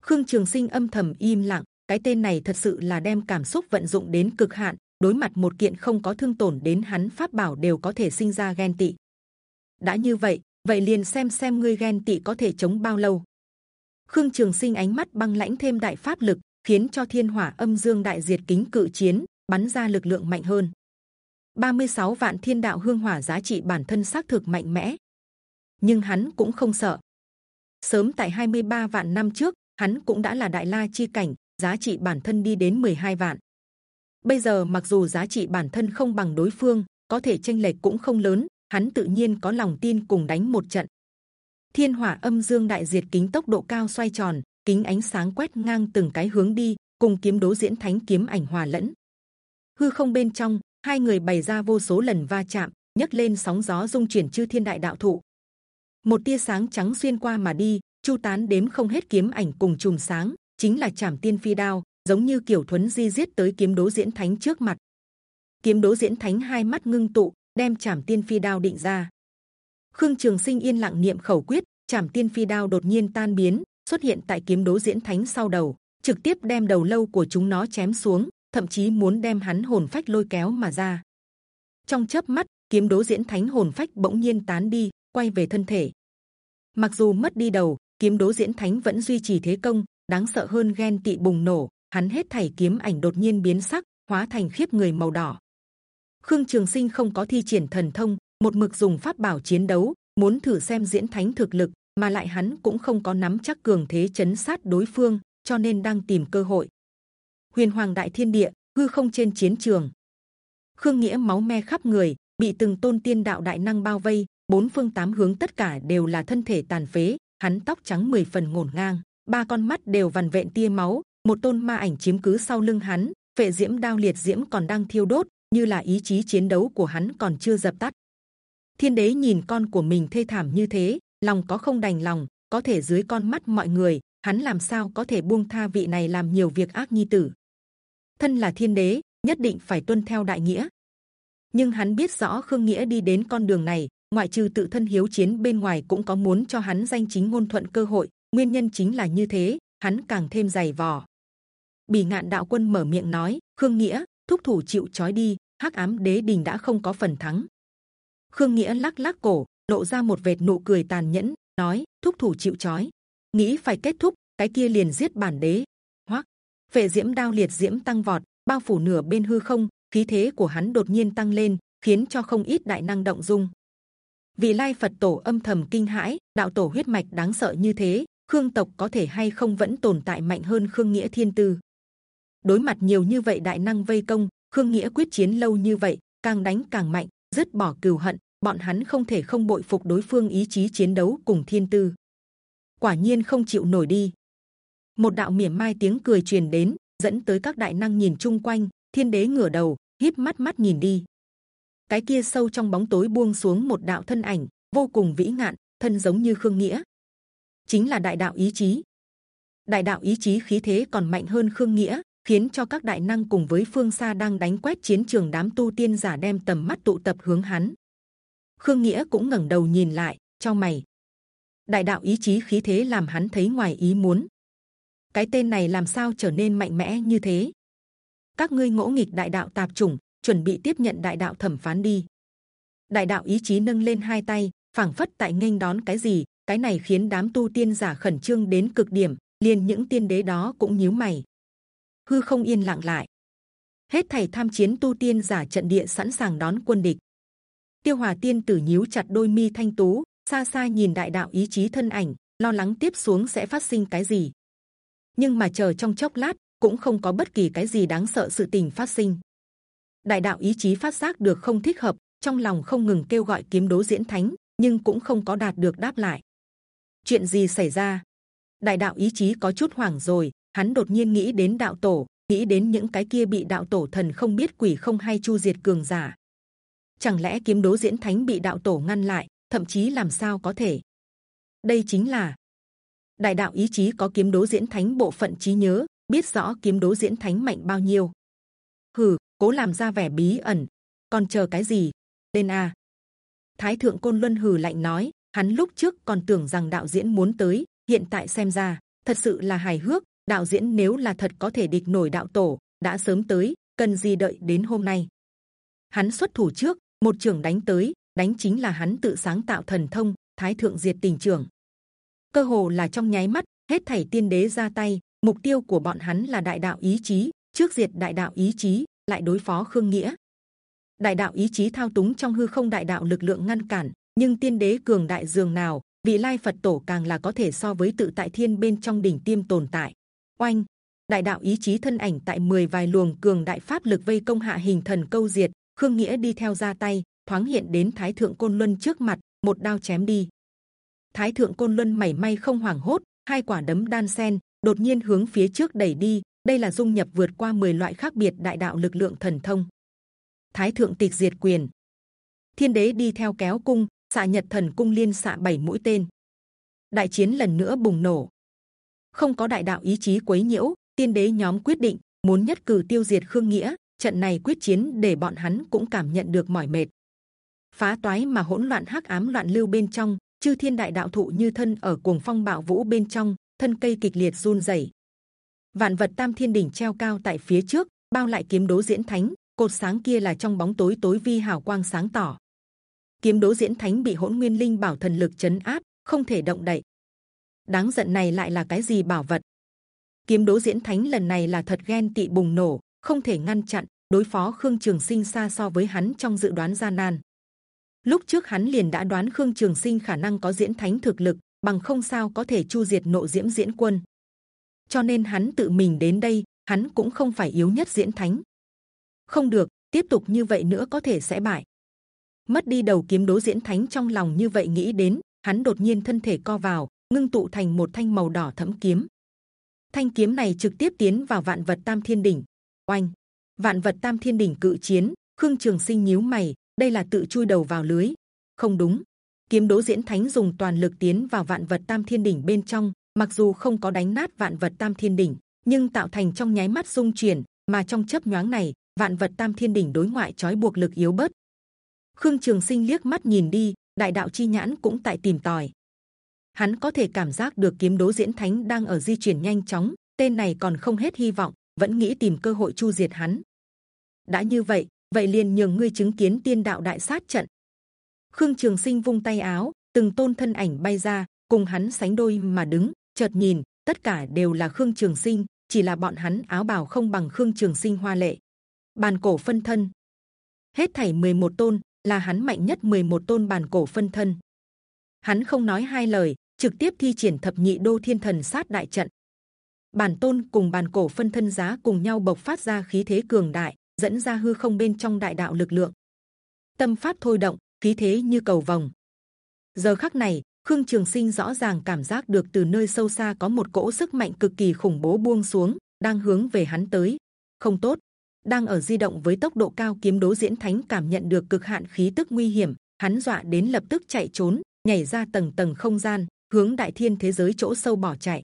S1: Khương Trường Sinh âm thầm im lặng, cái tên này thật sự là đem cảm xúc vận dụng đến cực hạn. Đối mặt một kiện không có thương tổn đến hắn pháp bảo đều có thể sinh ra ghen tị. đã như vậy, vậy liền xem xem ngươi ghen tị có thể chống bao lâu. Khương Trường Sinh ánh mắt băng lãnh thêm đại pháp lực, khiến cho thiên hỏa âm dương đại diệt kính cự chiến bắn ra lực lượng mạnh hơn. 36 vạn thiên đạo hương hỏa giá trị bản thân xác thực mạnh mẽ, nhưng hắn cũng không sợ. Sớm tại 23 vạn năm trước, hắn cũng đã là đại la chi cảnh, giá trị bản thân đi đến 12 vạn. bây giờ mặc dù giá trị bản thân không bằng đối phương có thể tranh lệch cũng không lớn hắn tự nhiên có lòng tin cùng đánh một trận thiên hỏa âm dương đại diệt kính tốc độ cao xoay tròn kính ánh sáng quét ngang từng cái hướng đi, cùng kiếm đố diễn thánh kiếm ảnh hòa lẫn. Hư không bên trong, hai người bày ra vô số lần va chạm, nhấc lên sóng gió dung chuyển chư thiên đại đạo thụ. Một tia sáng trắng xuyên qua mà đi, chu tán đếm không hết kiếm ảnh cùng chùm sáng, chính là chạm tiên phi đao, giống như kiểu thuấn di giết tới kiếm đố diễn thánh trước mặt. Kiếm đố diễn thánh hai mắt ngưng tụ, đem chạm tiên phi đao định ra. Khương trường sinh yên lặng niệm khẩu quyết chạm tiên phi đao đột nhiên tan biến xuất hiện tại kiếm đố diễn thánh sau đầu, trực tiếp đem đầu lâu của chúng nó chém xuống, thậm chí muốn đem hắn hồn phách lôi kéo mà ra. Trong chớp mắt, kiếm đố diễn thánh hồn phách bỗng nhiên tán đi, quay về thân thể. Mặc dù mất đi đầu, kiếm đố diễn thánh vẫn duy trì thế công, đáng sợ hơn ghen tị bùng nổ, hắn hết thảy kiếm ảnh đột nhiên biến sắc, hóa thành khiếp người màu đỏ. Khương trường sinh không có thi triển thần thông, một mực dùng pháp bảo chiến đấu, muốn thử xem diễn thánh thực lực mà lại hắn cũng không có nắm chắc cường thế chấn sát đối phương, cho nên đang tìm cơ hội. Huyền hoàng đại thiên địa, hư không trên chiến trường. Khương nghĩa máu me khắp người, bị từng tôn tiên đạo đại năng bao vây, bốn phương tám hướng tất cả đều là thân thể tàn phế, hắn tóc trắng mười phần ngổn ngang, ba con mắt đều vằn vện tia máu, một tôn ma ảnh chiếm cứ sau lưng hắn vệ diễm đao liệt diễm còn đang thiêu đốt, như là ý chí chiến đấu của hắn còn chưa dập tắt. Thiên đế nhìn con của mình thê thảm như thế lòng có không đành lòng, có thể dưới con mắt mọi người, hắn làm sao có thể buông tha vị này làm nhiều việc ác nhi tử? Thân là thiên đế, nhất định phải tuân theo đại nghĩa. Nhưng hắn biết rõ khương nghĩa đi đến con đường này, ngoại trừ tự thân hiếu chiến bên ngoài cũng có muốn cho hắn danh chính ngôn thuận cơ hội, nguyên nhân chính là như thế, hắn càng thêm dày vò. Bì ngạn đạo quân mở miệng nói, khương nghĩa, thúc thủ chịu trói đi, hắc ám đế đình đã không có phần thắng. Khương nghĩa lắc lắc cổ lộ ra một vệt nụ cười tàn nhẫn nói thúc thủ chịu chói, nghĩ phải kết thúc cái kia liền giết bản đế. Hoắc. Vệ diễm đao liệt diễm tăng vọt bao phủ nửa bên hư không khí thế của hắn đột nhiên tăng lên khiến cho không ít đại năng động dung. Vị lai phật tổ âm thầm kinh hãi đạo tổ huyết mạch đáng sợ như thế khương tộc có thể hay không vẫn tồn tại mạnh hơn khương nghĩa thiên tư? Đối mặt nhiều như vậy đại năng vây công khương nghĩa quyết chiến lâu như vậy càng đánh càng mạnh dứt bỏ cừu hận bọn hắn không thể không bội phục đối phương ý chí chiến đấu cùng thiên tư. Quả nhiên không chịu nổi đi. Một đạo mỉa mai tiếng cười truyền đến, dẫn tới các đại năng nhìn chung quanh, thiên đế ngửa đầu, híp mắt mắt nhìn đi. Cái kia sâu trong bóng tối buông xuống một đạo thân ảnh, vô cùng vĩ ngạn, thân giống như khương nghĩa. Chính là đại đạo ý chí. Đại đạo ý chí khí thế còn mạnh hơn khương nghĩa, khiến cho các đại năng cùng với phương xa đang đánh quét chiến trường đám tu tiên giả đem tầm mắt tụ tập hướng hắn khương nghĩa cũng ngẩng đầu nhìn lại cho mày. Đại đạo ý chí khí thế làm hắn thấy ngoài ý muốn. Cái tên này làm sao trở nên mạnh mẽ như thế? Các ngươi ngỗ nghịch đại đạo tạp chủng, chuẩn bị tiếp nhận đại đạo thẩm phán đi. Đại đạo ý chí nâng lên hai tay, phảng phất tại nghênh đón cái gì, cái này khiến đám tu tiên giả khẩn trương đến cực điểm, liền những tiên đế đó cũng nhíu mày. Hư không yên lặng lại. Hết thầy tham chiến tu tiên giả trận địa sẵn sàng đón quân địch tiêu hòa tiên tử nhíu chặt đôi mi thanh tú, xa xa nhìn đại đạo ý chí thân ảnh, lo lắng tiếp xuống sẽ phát sinh cái gì. Nhưng mà chờ trong chốc lát, cũng không có bất kỳ cái gì đáng sợ sự tình phát sinh. Đại đạo ý chí phát giác được không thích hợp, trong lòng không ngừng kêu gọi kiếm đố diễn thánh, nhưng cũng không có đạt được đáp lại. Chuyện gì xảy ra? Đại đạo ý chí có chút hoảng rồi, hắn đột nhiên nghĩ đến đạo tổ, nghĩ đến những cái kia bị đạo tổ thần không biết quỷ không hay chu diệt cường giả chẳng lẽ kiếm đố diễn thánh bị đạo tổ ngăn lại, thậm chí làm sao có thể? Đây chính là đại đạo ý chí có kiếm đố diễn thánh bộ phận trí nhớ, biết rõ kiếm đố diễn thánh mạnh bao nhiêu. Hừ, cố làm ra vẻ bí ẩn. Còn chờ cái gì? Lên a. Thái thượng côn luân hừ lạnh nói, hắn lúc trước còn tưởng rằng đạo diễn muốn tới, hiện tại xem ra, thật sự là hài hước. Đạo diễn nếu là thật có thể địch nổi đạo tổ, đã sớm tới, cần gì đợi đến hôm nay? Hắn xuất thủ trước một trưởng đánh tới, đánh chính là hắn tự sáng tạo thần thông, thái thượng diệt tình trưởng. Cơ hồ là trong nháy mắt, hết thảy tiên đế ra tay, mục tiêu của bọn hắn là đại đạo ý chí, trước diệt đại đạo ý chí, lại đối phó khương nghĩa. Đại đạo ý chí thao túng trong hư không đại đạo lực lượng ngăn cản, nhưng tiên đế cường đại dường nào, vị lai phật tổ càng là có thể so với tự tại thiên bên trong đỉnh tiêm tồn tại. Oanh! Đại đạo ý chí thân ảnh tại 10 vài luồng cường đại pháp lực vây công hạ hình thần câu diệt khương nghĩa đi theo ra tay, thoáng hiện đến thái thượng côn luân trước mặt, một đao chém đi. Thái thượng côn luân mảy may không hoảng hốt, hai quả đấm đan sen, đột nhiên hướng phía trước đẩy đi, đây là dung nhập vượt qua 10 loại khác biệt đại đạo lực lượng thần thông. Thái thượng tịch diệt quyền. Thiên đế đi theo kéo cung, xạ nhật thần cung liên xạ bảy mũi tên. Đại chiến lần nữa bùng nổ. Không có đại đạo ý chí quấy nhiễu, tiên đế nhóm quyết định, muốn nhất cử tiêu diệt khương nghĩa trận này quyết chiến để bọn hắn cũng cảm nhận được mỏi mệt. Phá toái mà hỗn loạn hắc ám loạn lưu bên trong, chư thiên đại đạo thụ như thân ở cuồng phong bạo vũ bên trong, thân cây kịch liệt run rẩy. Vạn vật tam thiên đỉnh treo cao tại phía trước, bao lại kiếm đố diễn thánh, cột sáng kia là trong bóng tối tối vi hào quang sáng tỏ. Kiếm đố diễn thánh bị hỗn nguyên linh bảo thần lực chấn áp, không thể động đậy. Đáng giận này lại là cái gì bảo vật? Kiếm đố diễn thánh lần này là thật ghen tị bùng nổ không thể ngăn chặn, đối phó khương trường sinh xa so với hắn trong dự đoán gian nan. Lúc trước hắn liền đã đoán khương trường sinh khả năng có diễn thánh thực lực, bằng không sao có thể chu diệt nộ diễm diễn quân. Cho nên hắn tự mình đến đây, hắn cũng không phải yếu nhất diễn thánh. Không được, tiếp tục như vậy nữa có thể sẽ bại. Mất đi đầu kiếm đố diễn thánh trong lòng như vậy nghĩ đến, hắn đột nhiên thân thể co vào, ngưng tụ thành một thanh màu đỏ thẫm kiếm. Thanh kiếm này trực tiếp tiến vào vạn vật tam thiên đỉnh oanh vạn vật tam thiên đỉnh cự chiến, khương trường sinh nhíu mày, đây là tự chui đầu vào lưới. Không đúng. Kiếm đố diễn thánh dùng toàn lực tiến vào vạn vật tam thiên đỉnh bên trong, mặc dù không có đánh nát vạn vật tam thiên đỉnh, nhưng tạo thành trong nháy mắt dung chuyển, mà trong chớp nhoáng này, vạn vật tam thiên đỉnh đối ngoại trói buộc lực yếu bớt. Khương trường sinh liếc mắt nhìn đi, đại đạo chi nhãn cũng tại tìm tòi. Hắn có thể cảm giác được kiếm đố diễn thánh đang ở di chuyển nhanh chóng, tên này còn không hết hy vọng vẫn nghĩ tìm cơ hội chu diệt hắn. Đã như vậy vậy liền nhường ngươi chứng kiến tiên đạo đại sát trận. Khương trường sinh vung tay áo, từng tôn thân ảnh bay ra, cùng hắn sánh đôi mà đứng, chợt nhìn, tất cả đều là khương trường sinh, chỉ là bọn hắn áo bào không bằng khương trường sinh hoa lệ. Bàn cổ phân thân. Hết thảy 11 tôn, là hắn mạnh nhất 11 tôn bàn cổ phân thân. Hắn không nói hai lời, trực tiếp thi triển thập nhị đô thiên thần sát đại trận bản tôn cùng bàn cổ phân thân giá cùng nhau bộc phát ra khí thế cường đại, dẫn ra hư không bên trong đại đạo lực lượng. Tâm pháp thôi động, khí thế như cầu vòng. Giờ khắc này, khương trường sinh rõ ràng cảm giác được từ nơi sâu xa có một cỗ sức mạnh cực kỳ khủng bố buông xuống, đang hướng về hắn tới. Không tốt. Đang ở di động với tốc độ cao kiếm đố diễn thánh cảm nhận được cực hạn khí tức nguy hiểm, hắn dọa đến lập tức chạy trốn, nhảy ra tầng tầng không gian, hướng đại thiên thế giới chỗ sâu bỏ chạy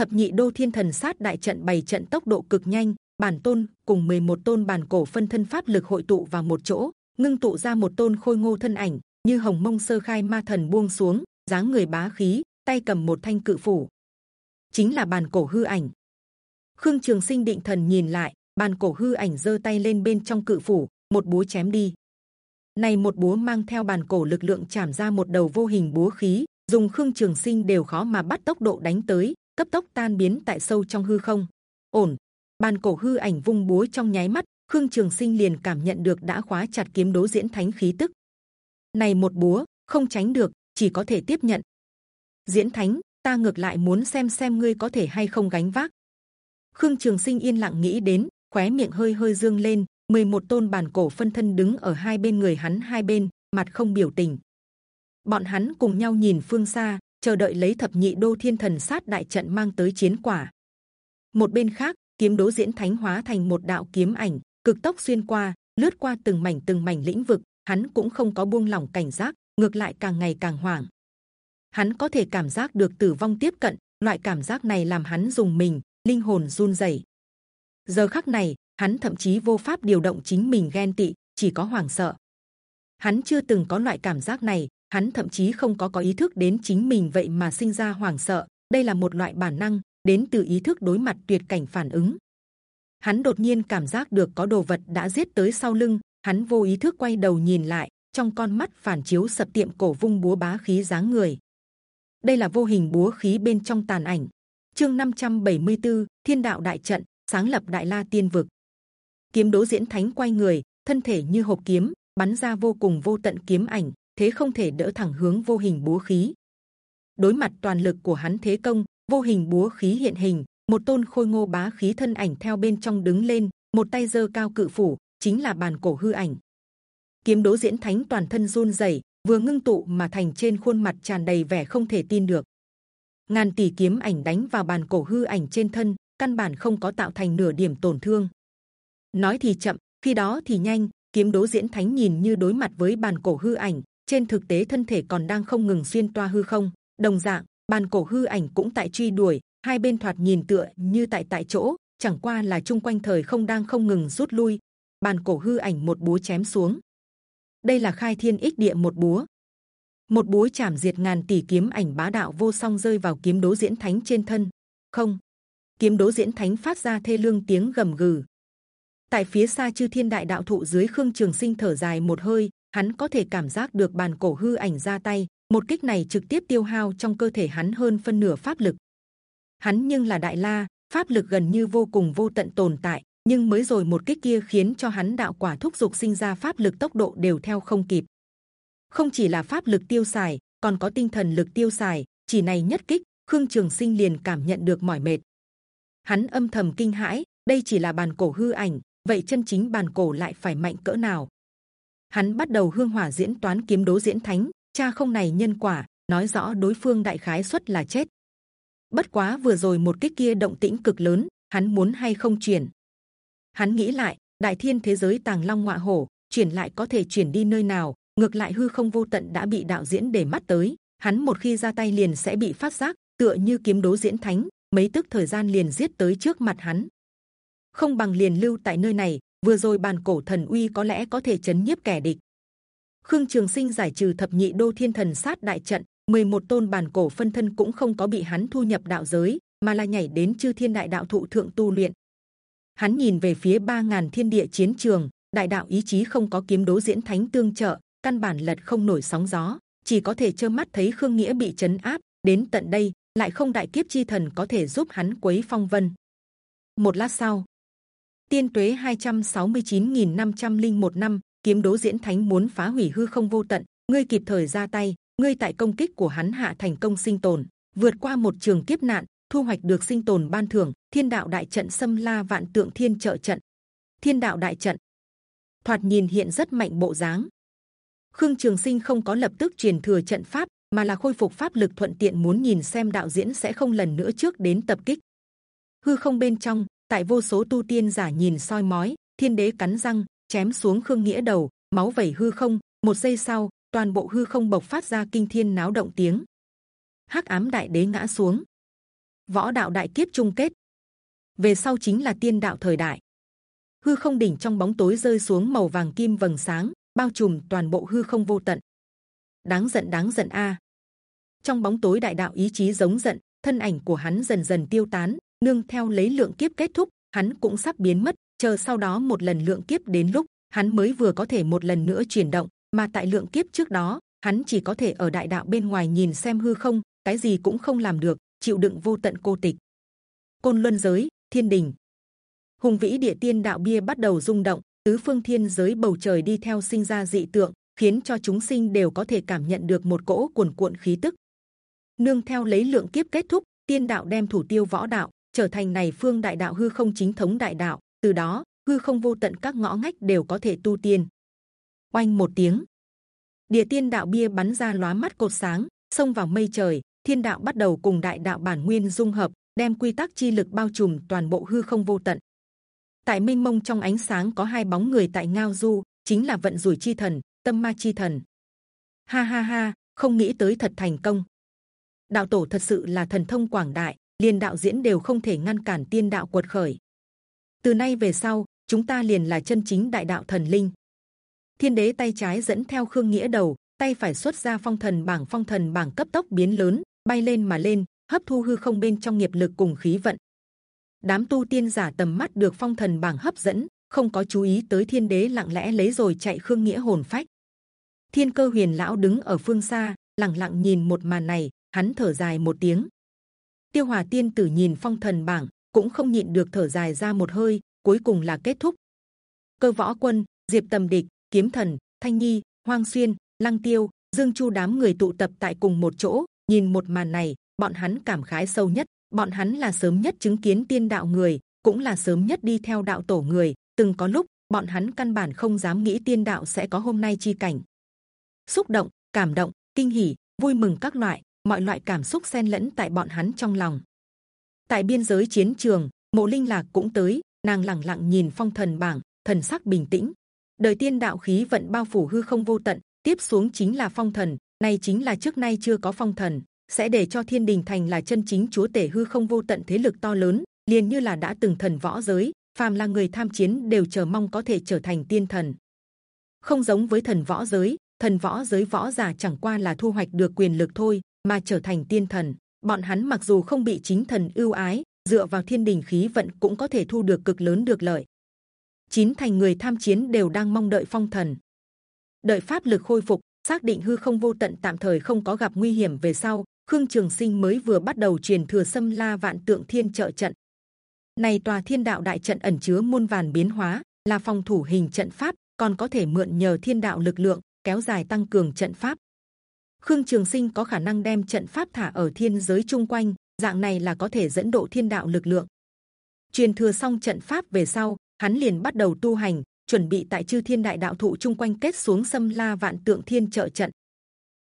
S1: thập nhị đô thiên thần sát đại trận bày trận tốc độ cực nhanh, bản tôn cùng 11 tôn bản cổ phân thân pháp lực hội tụ vào một chỗ, ngưng tụ ra một tôn khôi ngô thân ảnh, như hồng mông sơ khai ma thần buông xuống, dáng người bá khí, tay cầm một thanh cự phủ. Chính là bản cổ hư ảnh. Khương trường sinh định thần nhìn lại, bản cổ hư ảnh giơ tay lên bên trong cự phủ, một búa chém đi. Này một búa mang theo bản cổ lực lượng chạm ra một đầu vô hình búa khí, dùng khương trường sinh đều khó mà bắt tốc độ đánh tới cấp tốc tan biến tại sâu trong hư không. Ổn. Bàn cổ hư ảnh vung búa trong nháy mắt, khương trường sinh liền cảm nhận được đã khóa chặt kiếm đố diễn thánh khí tức. Này một búa, không tránh được, chỉ có thể tiếp nhận. Diễn thánh, ta ngược lại muốn xem xem ngươi có thể hay không gánh vác. Khương trường sinh yên lặng nghĩ đến, khóe miệng hơi hơi dương lên 11 tôn bản cổ phân thân đứng ở hai bên người hắn hai bên, mặt không biểu tình. Bọn hắn cùng nhau nhìn phương xa chờ đợi lấy thập nhị đô thiên thần sát đại trận mang tới chiến quả. Một bên khác, kiếm đố diễn thánh hóa thành một đạo kiếm ảnh, cực tốc xuyên qua, lướt qua từng mảnh từng mảnh lĩnh vực, hắn cũng không có buông lỏng cảnh giác, ngược lại càng ngày càng hoảng. Hắn có thể cảm giác được tử vong tiếp cận, loại cảm giác này làm hắn dùng mình, linh hồn run rẩy. Giờ khắc này, hắn thậm chí vô pháp điều động chính mình ghen tị, chỉ có hoảng sợ. Hắn chưa từng có loại cảm giác này hắn thậm chí không có có ý thức đến chính mình vậy mà sinh ra hoảng sợ. Đây là một loại bản năng đến từ ý thức đối mặt tuyệt cảnh phản ứng. Hắn đột nhiên cảm giác được có đồ vật đã giết tới sau lưng hắn vô ý thức quay đầu nhìn lại trong con mắt phản chiếu sập tiệm cổ vung búa bá khí dáng người. Đây là vô hình búa khí bên trong tàn ảnh. Chương 574, thiên đạo đại trận sáng lập đại la tiên vực. Kiếm đố diễn thánh quay người thân thể như hộp kiếm bắn ra vô cùng vô tận kiếm ảnh thế không thể đỡ thẳng hướng vô hình búa khí. Đối mặt toàn lực của hắn thế công, vô hình búa khí hiện hình, một tôn khôi ngô bá khí thân ảnh theo bên trong đứng lên, một tay giơ cao cự phủ, chính là bàn cổ hư ảnh. Kiếm đố diễn thánh toàn thân run rẩy, vừa ngưng tụ mà thành trên khuôn mặt tràn đầy vẻ không thể tin được. Ngàn tỷ kiếm ảnh đánh vào bàn cổ hư ảnh trên thân, căn bản không có tạo thành nửa điểm tổn thương. Nói thì chậm, khi đó thì nhanh, kiếm đố diễn thánh nhìn như đối mặt với bàn cổ hư ảnh trên thực tế thân thể còn đang không ngừng xuyên toa hư không. Đồng dạng, bàn cổ hư ảnh cũng tại truy đuổi, hai bên thoạt nhìn tựa như tại tại chỗ, chẳng qua là chung quanh thời không đang không ngừng rút lui. Bàn cổ hư ảnh một búa chém xuống. Đây là khai thiên ích địa một búa. Một búa chạm diệt ngàn tỷ kiếm ảnh bá đạo vô song rơi vào kiếm đố diễn thánh trên thân. Không. Kiếm đố diễn thánh phát ra thê lương tiếng gầm gừ. Tại phía xa chư thiên đại đạo thụ dưới khương trường sinh thở dài một hơi hắn có thể cảm giác được bàn cổ hư ảnh ra tay, một kích này trực tiếp tiêu hao trong cơ thể hắn hơn phân nửa pháp lực. Hắn nhưng là đại la, pháp lực gần như vô cùng vô tận tồn tại, nhưng mới rồi một kích kia khiến cho hắn đạo quả thúc dục sinh ra pháp lực tốc độ đều theo không kịp. Không chỉ là pháp lực tiêu xài, còn có tinh thần lực tiêu xài, chỉ này nhất kích, khương trường sinh liền cảm nhận được mỏi mệt. Hắn âm thầm kinh hãi, đây chỉ là bàn cổ hư ảnh, vậy chân chính bàn cổ lại phải mạnh cỡ nào? Hắn bắt đầu hương hỏa diễn toán kiếm đố diễn thánh. Cha không này nhân quả, nói rõ đối phương đại khái suất là chết. Bất quá vừa rồi một kích kia động tĩnh cực lớn, hắn muốn hay không chuyển? Hắn nghĩ lại, đại thiên thế giới tàng long ngọa hổ, chuyển lại có thể chuyển đi nơi nào? Ngược lại hư không vô tận đã bị đạo diễn để mắt tới. Hắn một khi ra tay liền sẽ bị phát giác, tựa như kiếm đố diễn thánh. Mấy tức thời gian liền giết tới trước mặt hắn. Không bằng liền lưu tại nơi này vừa rồi bàn cổ thần uy có lẽ có thể chấn nhiếp kẻ địch. Khương trường sinh giải trừ thập nhị đô thiên thần sát đại trận 11 tôn bàn cổ phân thân cũng không có bị hắn thu nhập đạo giới, mà là nhảy đến chư thiên đại đạo thụ thượng tu luyện. Hắn nhìn về phía ba ngàn thiên địa chiến trường, đại đạo ý chí không có kiếm đố diễn thánh tương trợ, căn bản lật không nổi sóng gió, chỉ có thể trơ mắt thấy khương nghĩa bị chấn áp, đến tận đây, lại không đại kiếp chi thần có thể giúp hắn quấy phong vân. Một lát sau tiên tuế 269.501 năm, kiếm đố diễn thánh muốn phá hủy hư không vô tận, ngươi kịp thời ra tay, ngươi tại công kích của hắn hạ thành công sinh tồn, vượt qua một trường kiếp nạn, thu hoạch được sinh tồn ban thưởng, thiên đạo đại trận xâm la vạn tượng thiên trợ trận. Thiên đạo đại trận. Thoạt nhìn hiện rất mạnh bộ dáng. Khương trường sinh không có lập tức truyền thừa trận pháp, mà là khôi phục pháp lực thuận tiện muốn nhìn xem đạo diễn sẽ không lần nữa trước đến tập kích. Hư không bên trong tại vô số tu tiên giả nhìn soi mói, thiên đế cắn răng, chém xuống khương nghĩa đầu, máu vẩy hư không. Một giây sau, toàn bộ hư không bộc phát ra kinh thiên náo động tiếng. Hắc ám đại đế ngã xuống. Võ đạo đại kiếp chung kết. Về sau chính là tiên đạo thời đại. Hư không đỉnh trong bóng tối rơi xuống màu vàng kim vầng sáng, bao trùm toàn bộ hư không vô tận. Đáng giận đáng giận a. Trong bóng tối đại đạo ý chí giống giận, thân ảnh của hắn dần dần tiêu tán nương theo lấy lượng kiếp kết thúc, hắn cũng sắp biến mất. Chờ sau đó một lần lượng kiếp đến lúc, hắn mới vừa có thể một lần nữa chuyển động. Mà tại lượng kiếp trước đó, hắn chỉ có thể ở đại đạo bên ngoài nhìn xem hư không, cái gì cũng không làm được, chịu đựng vô tận cô tịch. Côn luân giới, thiên đình. Hùng vĩ địa tiên đạo bia bắt đầu rung động, tứ phương thiên giới bầu trời đi theo sinh ra dị tượng, khiến cho chúng sinh đều có thể cảm nhận được một cỗ cuồn cuộn khí tức. Nương theo lấy lượng kiếp kết thúc, tiên đạo đem thủ tiêu võ đạo trở thành này phương đại đạo hư không chính thống đại đạo. Từ đó, hư không vô tận các ngõ ngách đều có thể tu tiên. Oanh một tiếng, địa tiên đạo bia bắn ra lóa mắt cột sáng, xông vào mây trời. Thiên đạo bắt đầu cùng đại đạo bản nguyên dung hợp, đem quy tắc chi lực bao trùm toàn bộ hư không vô tận. Tại mênh mông trong ánh sáng có hai bóng người tại ngao du, chính là vận rủi chi thần, tâm ma chi thần. Ha ha ha, không nghĩ tới thật thành công. Đạo tổ thật sự là thần thông quảng đại liền đạo diễn đều không thể ngăn cản tiên đạo quật khởi. Từ nay về sau, chúng ta liền là chân chính đại đạo thần linh. Thiên đế tay trái dẫn theo khương nghĩa đầu, tay phải xuất ra phong thần bảng, phong thần bảng cấp tốc biến lớn, bay lên mà lên, hấp thu hư không bên trong nghiệp lực cùng khí vận. Đám tu tiên giả tầm mắt được phong thần bảng hấp dẫn, không có chú ý tới thiên đế lặng lẽ lấy rồi chạy khương nghĩa hồn phách. Thiên cơ huyền lão đứng ở phương xa, lặng lặng nhìn một màn này, hắn thở dài một tiếng tiêu hòa tiên tử nhìn phong thần bảng, cũng không nhịn được thở dài ra một hơi, cuối cùng là kết thúc. Cơ võ quân, diệp tầm địch, kiếm thần, thanh nhi, hoang xuyên, lăng tiêu, dương chu đám người tụ tập tại cùng một chỗ, nhìn một màn này, bọn hắn cảm khái sâu nhất. Bọn hắn là sớm nhất chứng kiến tiên đạo người, cũng là sớm nhất đi theo đạo tổ người. Từng có lúc, bọn hắn căn bản không dám nghĩ tiên đạo sẽ có hôm nay chi cảnh. Xúc động, cảm động, kinh hỉ, vui mừng các loại mọi loại cảm xúc xen lẫn tại bọn hắn trong lòng. Tại biên giới chiến trường, mộ linh lạc cũng tới, nàng lặng lặng nhìn phong thần bảng, thần sắc bình tĩnh. Đời tiên đạo khí vận bao phủ hư không vô tận, tiếp xuống chính là phong thần này chính là trước nay chưa có phong thần, sẽ để cho thiên đình thành là chân chính chúa tể hư không vô tận thế lực to lớn, liền như là đã từng thần võ giới, phàm là người tham chiến đều chờ mong có thể trở thành tiên thần. Không giống với thần võ giới, thần võ giới võ giả chẳng qua là thu hoạch được quyền lực thôi mà trở thành tiên thần. Bọn hắn mặc dù không bị chính thần ưu ái, dựa vào thiên đình khí vận cũng có thể thu được cực lớn được lợi. Chín thành người tham chiến đều đang mong đợi phong thần. Đợi pháp lực khôi phục, xác định hư không vô tận tạm thời không có gặp nguy hiểm về sau, khương trường sinh mới vừa bắt đầu truyền thừa xâm la vạn tượng thiên trợ trận. Này tòa thiên đạo đại trận ẩn chứa muôn vàn biến hóa, là phòng thủ hình trận pháp, còn có thể mượn nhờ thiên đạo lực lượng, kéo dài tăng cường trận pháp khương trường sinh có khả năng đem trận pháp thả ở thiên giới chung quanh, dạng này là có thể dẫn độ thiên đạo lực lượng. Truyền thừa xong trận pháp về sau, hắn liền bắt đầu tu hành, chuẩn bị tại chư thiên đại đạo thụ chung quanh kết xuống xâm la vạn tượng thiên trợ trận.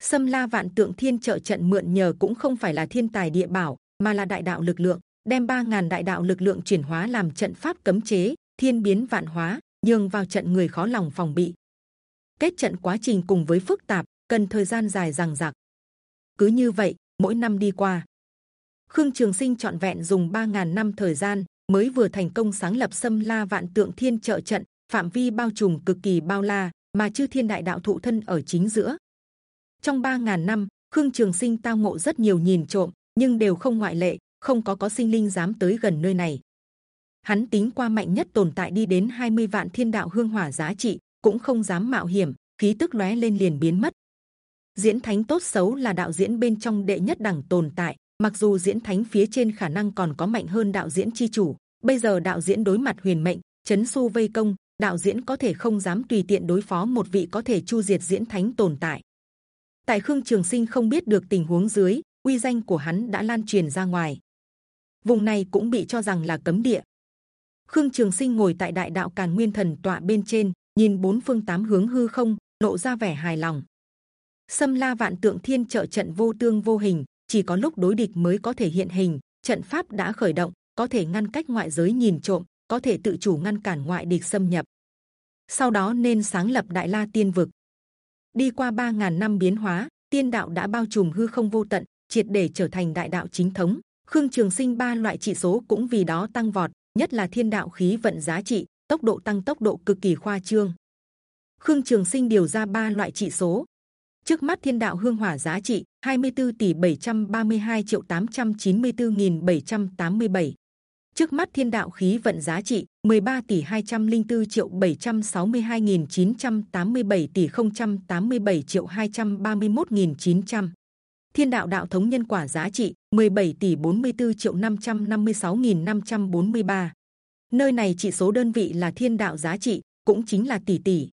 S1: Xâm la vạn tượng thiên trợ trận mượn nhờ cũng không phải là thiên tài địa bảo, mà là đại đạo lực lượng, đem ba ngàn đại đạo lực lượng chuyển hóa làm trận pháp cấm chế, thiên biến vạn hóa, nhường vào trận người khó lòng phòng bị. Kết trận quá trình cùng với phức tạp cần thời gian dài rằng rạc cứ như vậy, mỗi năm đi qua. Khương trường sinh chọn vẹn dùng ba ngàn năm thời gian mới vừa thành công sáng lập xâm la vạn tượng thiên trợ trận, phạm vi bao trùm cực kỳ bao la mà chư thiên đại đạo thụ thân ở chính giữa. Trong ba ngàn năm, khương trường sinh tao ngộ rất nhiều nhìn trộm, nhưng đều không ngoại lệ, không có có sinh linh dám tới gần nơi này. Hắn tính qua mạnh nhất tồn tại đi đến 20 vạn thiên đạo hương hỏa giá trị, cũng không dám mạo hiểm, khí tức lóe lên liền biến mất diễn thánh tốt xấu là đạo diễn bên trong đệ nhất đẳng tồn tại. Mặc dù diễn thánh phía trên khả năng còn có mạnh hơn đạo diễn chi chủ, bây giờ đạo diễn đối mặt huyền mệnh, chấn su vây công, đạo diễn có thể không dám tùy tiện đối phó một vị có thể chu diệt diễn thánh tồn tại. Tại khương trường sinh không biết được tình huống dưới, uy danh của hắn đã lan truyền ra ngoài. Vùng này cũng bị cho rằng là cấm địa. Khương trường sinh ngồi tại đại đạo càn nguyên thần tọa bên trên, nhìn bốn phương tám hướng hư không, lộ ra vẻ hài lòng xâm la vạn tượng thiên trợ trận vô tương vô hình, chỉ có lúc đối địch mới có thể hiện hình, trận pháp đã khởi động, có thể ngăn cách ngoại giới nhìn trộm, có thể tự chủ ngăn cản ngoại địch xâm nhập. Sau đó nên sáng lập đại la tiên vực. Đi qua 3.000 năm biến hóa, tiên đạo đã bao trùm hư không vô tận, triệt để trở thành đại đạo chính thống. Khương trường sinh ba loại chỉ số cũng vì đó tăng vọt, nhất là thiên đạo khí vận giá trị, tốc độ tăng tốc độ cực kỳ khoa trương. Khương trường sinh điều ra ba loại chỉ số trước mắt thiên đạo hương hỏa giá trị 24 tỷ 732 triệu 894.787 trước mắt thiên đạo khí vận giá trị 13 tỷ 204 triệu 762.987 tỷ 087 triệu 231.900 thiên đạo đạo thống nhân quả giá trị 17 tỷ 44 triệu 556.543 nơi này chỉ số đơn vị là thiên đạo giá trị, cũng chính là tỷ tỷ.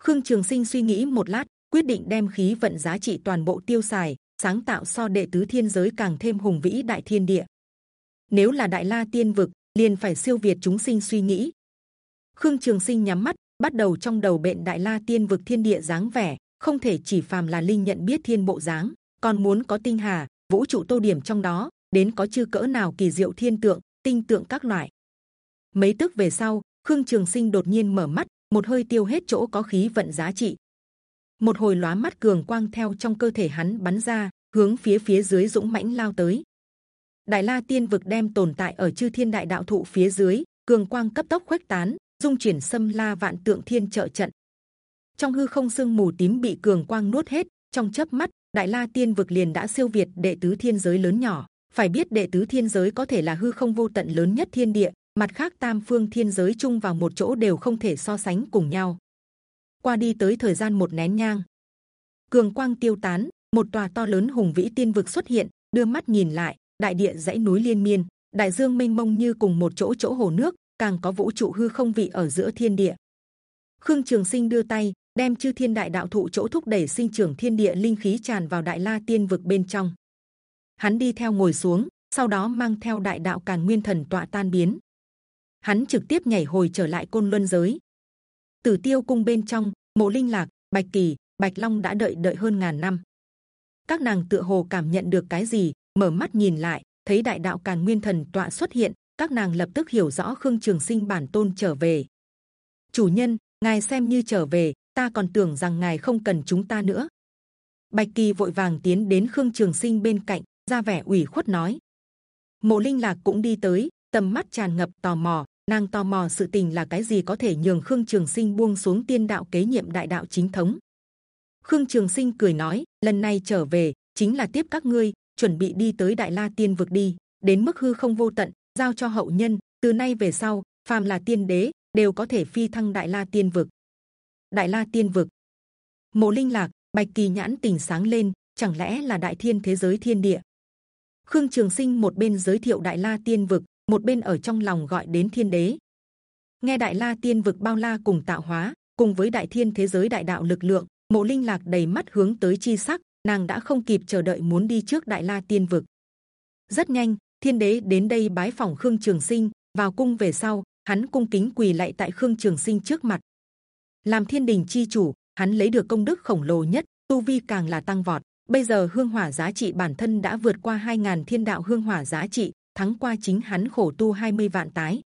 S1: Khương trường sinh suy nghĩ một lát quyết định đem khí vận giá trị toàn bộ tiêu xài, sáng tạo so đệ tứ thiên giới càng thêm hùng vĩ đại thiên địa. Nếu là đại la tiên vực, liền phải siêu việt chúng sinh suy nghĩ. Khương trường sinh nhắm mắt, bắt đầu trong đầu bệnh đại la tiên vực thiên địa dáng vẻ, không thể chỉ phàm là linh nhận biết thiên bộ dáng, còn muốn có tinh hà, vũ trụ tô điểm trong đó, đến có chư cỡ nào kỳ diệu thiên tượng, tinh tượng các loại. Mấy tức về sau, khương trường sinh đột nhiên mở mắt, một hơi tiêu hết chỗ có khí vận giá trị một hồi lóa mắt cường quang theo trong cơ thể hắn bắn ra, hướng phía phía dưới dũng mãnh lao tới. Đại la tiên vực đem tồn tại ở chư thiên đại đạo thụ phía dưới, cường quang cấp tốc khuếch tán, dung chuyển xâm la vạn tượng thiên trợ trận. Trong hư không sương mù tím bị cường quang nuốt hết, trong chớp mắt, đại la tiên vực liền đã siêu việt đệ tứ thiên giới lớn nhỏ. Phải biết đệ tứ thiên giới có thể là hư không vô tận lớn nhất thiên địa, mặt khác tam phương thiên giới chung vào một chỗ đều không thể so sánh cùng nhau qua đi tới thời gian một nén nhang cường quang tiêu tán, một tòa to lớn hùng vĩ tiên vực xuất hiện, đưa mắt nhìn lại, đại địa dãy núi liên miên, đại dương mênh mông như cùng một chỗ chỗ hồ nước, càng có vũ trụ hư không vị ở giữa thiên địa khương trường sinh đưa tay, đem chư thiên đại đạo thụ chỗ thúc đẩy sinh trưởng thiên địa linh khí tràn vào đại la tiên vực bên trong hắn đi theo ngồi xuống, sau đó mang theo đại đạo càn nguyên thần tọa tan biến. Hắn trực tiếp nhảy hồi trở lại côn luân giới. Tử tiêu cung bên trong, mộ linh lạc, bạch kỳ, bạch long đã đợi đợi hơn ngàn năm. Các nàng tựa hồ cảm nhận được cái gì, mở mắt nhìn lại, thấy đại đạo càn nguyên thần tọa xuất hiện, các nàng lập tức hiểu rõ khương trường sinh bản tôn trở về. Chủ nhân, ngài xem như trở về, ta còn tưởng rằng ngài không cần chúng ta nữa. Bạch kỳ vội vàng tiến đến khương trường sinh bên cạnh, ra vẻ ủy khuất nói. Mộ linh lạc cũng đi tới, tầm mắt tràn ngập tò mò. Nàng tò mò sự tình là cái gì có thể nhường khương trường sinh buông xuống tiên đạo kế nhiệm đại đạo chính thống. Khương Trường Sinh cười nói, lần này trở về chính là tiếp các ngươi, chuẩn bị đi tới Đại La Tiên vực đi, đến mức hư không vô tận, giao cho hậu nhân. Từ nay về sau, phàm là tiên đế đều có thể phi thăng Đại La Tiên vực. Đại La Tiên vực, Mộ Linh Lạc, Bạch Kỳ nhãn tình sáng lên, chẳng lẽ là Đại Thiên thế giới thiên địa? Khương Trường Sinh một bên giới thiệu Đại La Tiên vực, một bên ở trong lòng gọi đến thiên đế. Nghe Đại La Tiên vực bao la cùng tạo hóa, cùng với Đại Thiên thế giới đại đạo lực lượng, Mộ Linh Lạc đầy mắt hướng tới chi sắc, nàng đã không kịp chờ đợi muốn đi trước Đại La Tiên vực. Rất nhanh, Thiên Đế đến đây bái phỏng Khương Trường Sinh. Vào cung về sau, hắn cung kính quỳ lạy tại Khương Trường Sinh trước mặt. Làm Thiên Đình chi chủ, hắn lấy được công đức khổng lồ nhất, tu vi càng là tăng vọt. Bây giờ hương hỏa giá trị bản thân đã vượt qua 2.000 thiên đạo hương hỏa giá trị, thắng qua chính hắn khổ tu 20 vạn tái.